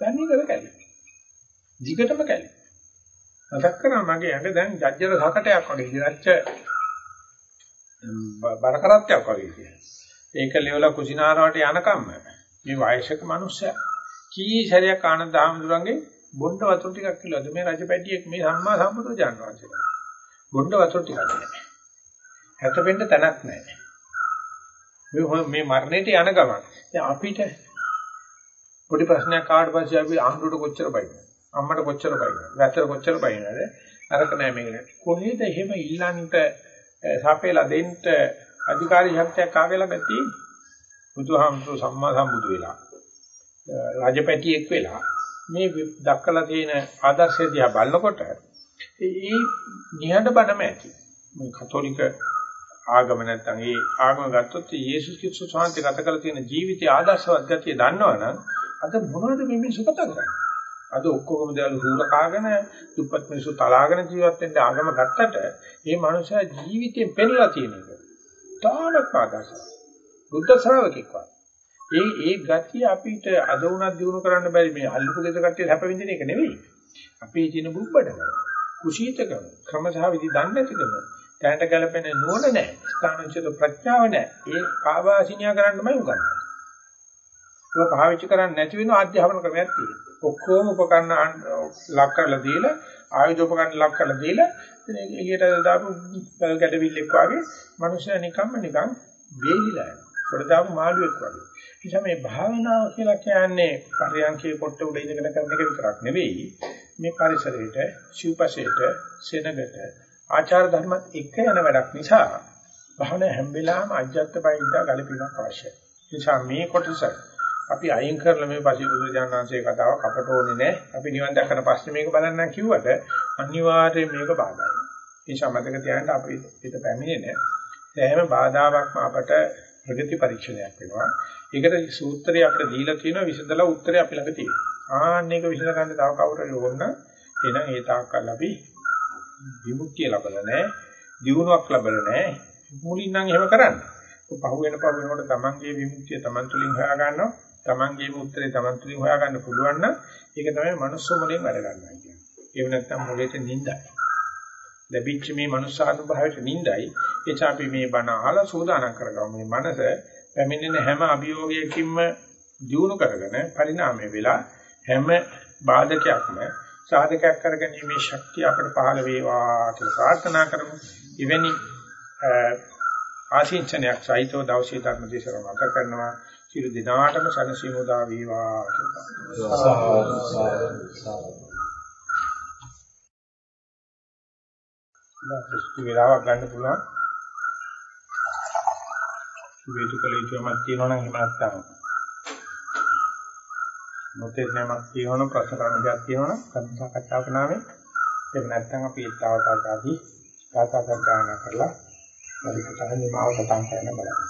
දැන් ඉතල කැලේ. දිගටම කැලේ. මතක් කරා මගේ ඇඟ දැන් ජජ්ජර සකටයක් වගේ ඉරච්ච බර කරත්තයක් වගේ කියලා. ඒක ලෙවලා කුසිනාරාවට යනකම් මේ වයසක මිනිස්සයා කී සැරයක් ආනන්ද හාමුදුරන්ගේ බොණ්ඩ වතුර ටිකක් කිව්වද මේ රජපැටියෙක් මේ සම්මා සම්බුදු ජානවාංශය. බොණ්ඩ වතුර ටිකක් නැහැ. හැතපෙන්න තැනක් නැහැ. මේ මේ මරණයට යන ගමන් දැන් අපිට පොඩි ප්‍රශ්නයක් ආවට පස්සේ අපි අහන්නට කොච්චර බයිද? අම්මට කොච්චර බයිද? වැතර කොච්චර බයිනද? අරක නෑ මේක නෑ. කොහෙද එහෙම ඉල්ලන්ට සපේලා දෙන්න අධිකාරී ශක්තියක් ආවෙලා නැති? බුදුහාමුදුරු සම්මා සම්බුදු වෙලා. රාජපැටියෙක් වෙලා මේ දක්කලා තියෙන ආදර්ශය දිහා බලනකොට ඒ නිහඬ බණම ඇති. මේ කතෝලික ආගම නැත්නම් ඒ ආගම ගත්තොත් යේසුස් ක්‍රිස්තුස් වහන්සේ ගත කරලා තියෙන ජීවිතයේ ආදර්ශවත් ගතිය දන්නවනම් අද මොනවද මේ මිනිස්සු කතා කරන්නේ? අද ඔක්කොම දේවල් හුර කාගෙන දුප්පත් මිනිස්සු තලාගෙන ජීවත් වෙන්න ආගම ගත්තට මේ මනුස්සයා ජීවිතයෙන් පෙරලා තියෙන එක. තාලක් ආදර්ශයි. බුද්ධ ශ්‍රාවකෙක් වගේ. ඒ ඒ ගතිය අපිට අද උනත් දිනු කරන්න බැරි මේ අල්ලපු ගෙද කට්ටිය හැප විඳින එක නෙවෙයි. අපේ තියෙන බුබ්බඩම. කුසීතකම, ක්‍රමසහ විදි දන්නේ නැතිකම, දැනට ගැලපෙන නුවණ නැහැ. ස්ථානචිත ප්‍රඥාව නැහැ. ඒ කාවාසිනියා කරන්නමයි උගන්වන්නේ. ඒක පාවිච්චි කරන්නේ නැති වෙන අධ්‍යාපන ක්‍රමයක් තියෙනවා. ඔක්කොම උපකරණ ලක් කරලා දීලා ආයුධ උපකරණ ලක් කරලා දීලා එළියට දාපු ගැටවිල්ලෙක් වගේ මිනිස්සු නිකම්ම නිකන් වේලිලා යනවා. පොඩ දාපු මාළුවෙක් වගේ. නිසා මේ භාවනාව කියලා කියන්නේ පරියන්කේ පොට්ට උඩ ඉඳගෙන කරන එක විතරක් නෙවෙයි. මේ පරිසරයට, ශිවපසේට, සෙනගට ආචාර ධර්මත් එක්ක යන වැඩක් නිසා භාවන හැම වෙලාවෙම අජත්ත බයින්දා ගලපීමක් අවශ්‍යයි. නිසා මේ කොටස අපි අයින් කරලා මේ පසිබුදු ජානංශයේ කතාව කපට ඕනේ නැහැ. අපි නිවන් දැකන පස්සේ මේක බලන්න කිව්වට අනිවාර්යයෙන් මේක බාධායි. ඒ සමතක තියාගන්න අපි හිත පැමිණෙන්නේ සෑම බාධාවක්ම අපට ප්‍රගති පරීක්ෂණයක් වෙනවා. ඒකට සූත්‍රය අපිට දීලා තියෙනවා විසඳලා උත්තරය අපි ළඟ තියෙනවා. ආන්න එක විසඳ ගන්න තව කවුරු හරි ඕන එහෙනම් ඒ තාක්කල් අපි විමුක්තිය ලැබලා නැහැ. දියුණුවක් ලැබලා නැහැ. මුලින් නම් එහෙම කරන්නේ. පහු වෙන පහු වෙනකොට තමන්ගේ විමුක්තිය තමන් තුළින් හොයා ගන්නවා. තමන්ගේම උත්තරේ තමන් තුළින් හොයා ගන්න පුළුවන් නම් ඒක තමයි මනුස්ස මොලෙන් වැඩ ගන්නවා කියන්නේ. ඒව නැත්තම් මොලේට නිඳයි. ලැබිච්ච මේ මනුස්සානුභාවයට නිඳයි. එච අපි මේ බණ අහලා සූදානම් කරගමු. මේ මනස පැමිණෙන හැම අභියෝගයකින්ම දියුණු කරගෙන පරිණාමය වෙලා හැම බාධකයක්ම සාධකයක් කරගැනීමේ ශක්තිය අපට පහළ වේවා කියලා ප්‍රාර්ථනා කරමු. එවැනි ආශිංසනයක් සහිතව දවසේ ධර්ම දේශනාව මත කරනවා. සියලු දිනාටම සනසීමුදා වේවා කියලා. වේලාවක් ගන්න පුළුවන්. වේතු කලේ චෝමත් තියෙනවා නම් එහෙම නැත්නම් නොතේ නමක් තියෙනවා ප්‍රශ්න කරන දෙයක් තියෙනවා නම් කර්ම සාකච්ඡාවක නාමයෙන් එහෙම නැත්නම් අපි ඒතාවතාවාදී කාථා සත්‍යයන කරලා පරිකටහනේ මාව සටහන් කරන්න බලන්න.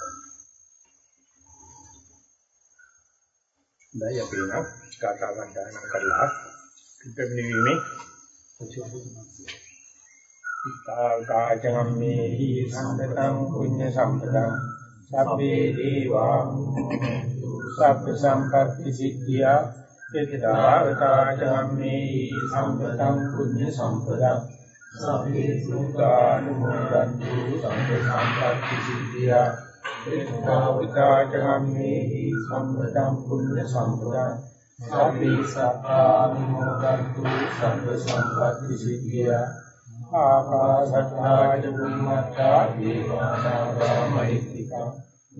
දැන් අපි නම් කාථා සත්‍යයන කරලා පිටවෙන්නේ ඉතාවතාජම්මේහි සම්පතං පුඤ්ඤ සම්පතං සබ්බේ දේවා සබ්බ සම්පත්ති සිද්ධියා එතදාවතාචම්මේ සම්පතං පුඤ්ඤ සම්පදං සබ්බේ සුඛානුමෝදන්තු සම්ප සම්පත්ති සිද්ධියා එතදාවතාචම්මේ සම්පතං පුඤ්ඤ සම්පදං සබ්බේ සක්ඛානුමෝදන්තු සම්ප සම්පත්ති සිද්ධියා ආකාශත්තා ච බුම්මත්තා එකක්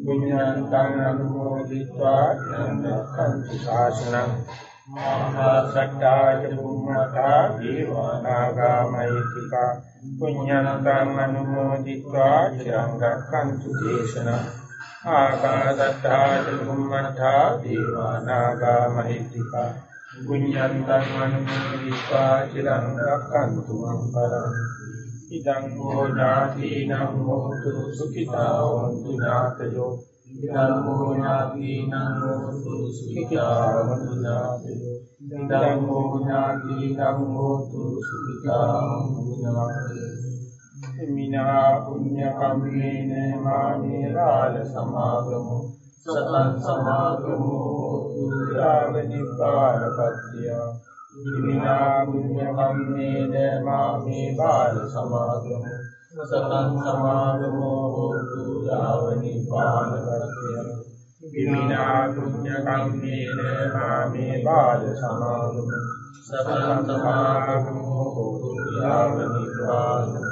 පුඤ්ඤාන් තං අනුමෝදිत्वा නන්දක්ඛන්තු ශාසනං මහා සත්‍යාච බුම්මතා. දීවානාගාමයිතික. පුඤ්ඤාන්තං අනුමෝදිत्वा චිරං රක්ඛන්තු දේශනං. ආකාශත්තාච බුම්මතා. දීවානාගාමයිතික. පුඤ්ඤාන්තං අනුමෝදිत्वा චිරං රක්ඛන්තු මං පරං. ඉදං හෝ ඥාතිනං හෝතු සුඛිතා වന്തു ඥාතයෝ. ඉදං හෝ ඥාතිනං හෝතු සුඛිතා වന്തു ඥාතයෝ. ඉදං හෝ ඥාතිනං හෝතු සුඛිතා වന്തു ඥාතයෝ. මිනා පුඤ්ඤ කම්මේන මානේ රාල සමාගමෝ. සතං සමාගමෝ හෝතු යාව නිපාලපත්ත්‍යා ඉමිනා පුඤ්ඤ කම්මේන මාමේ බාල සමාගමෝ සතං සමාගමෝ හෝතු යාව නිපාතපත්‍ය ඉමිනා පුඤ්ඤ කම්මේන මාමේ බාල සමාගමෝ සතං සමාගමෝ හෝතු යාව නිපාතපත්‍ය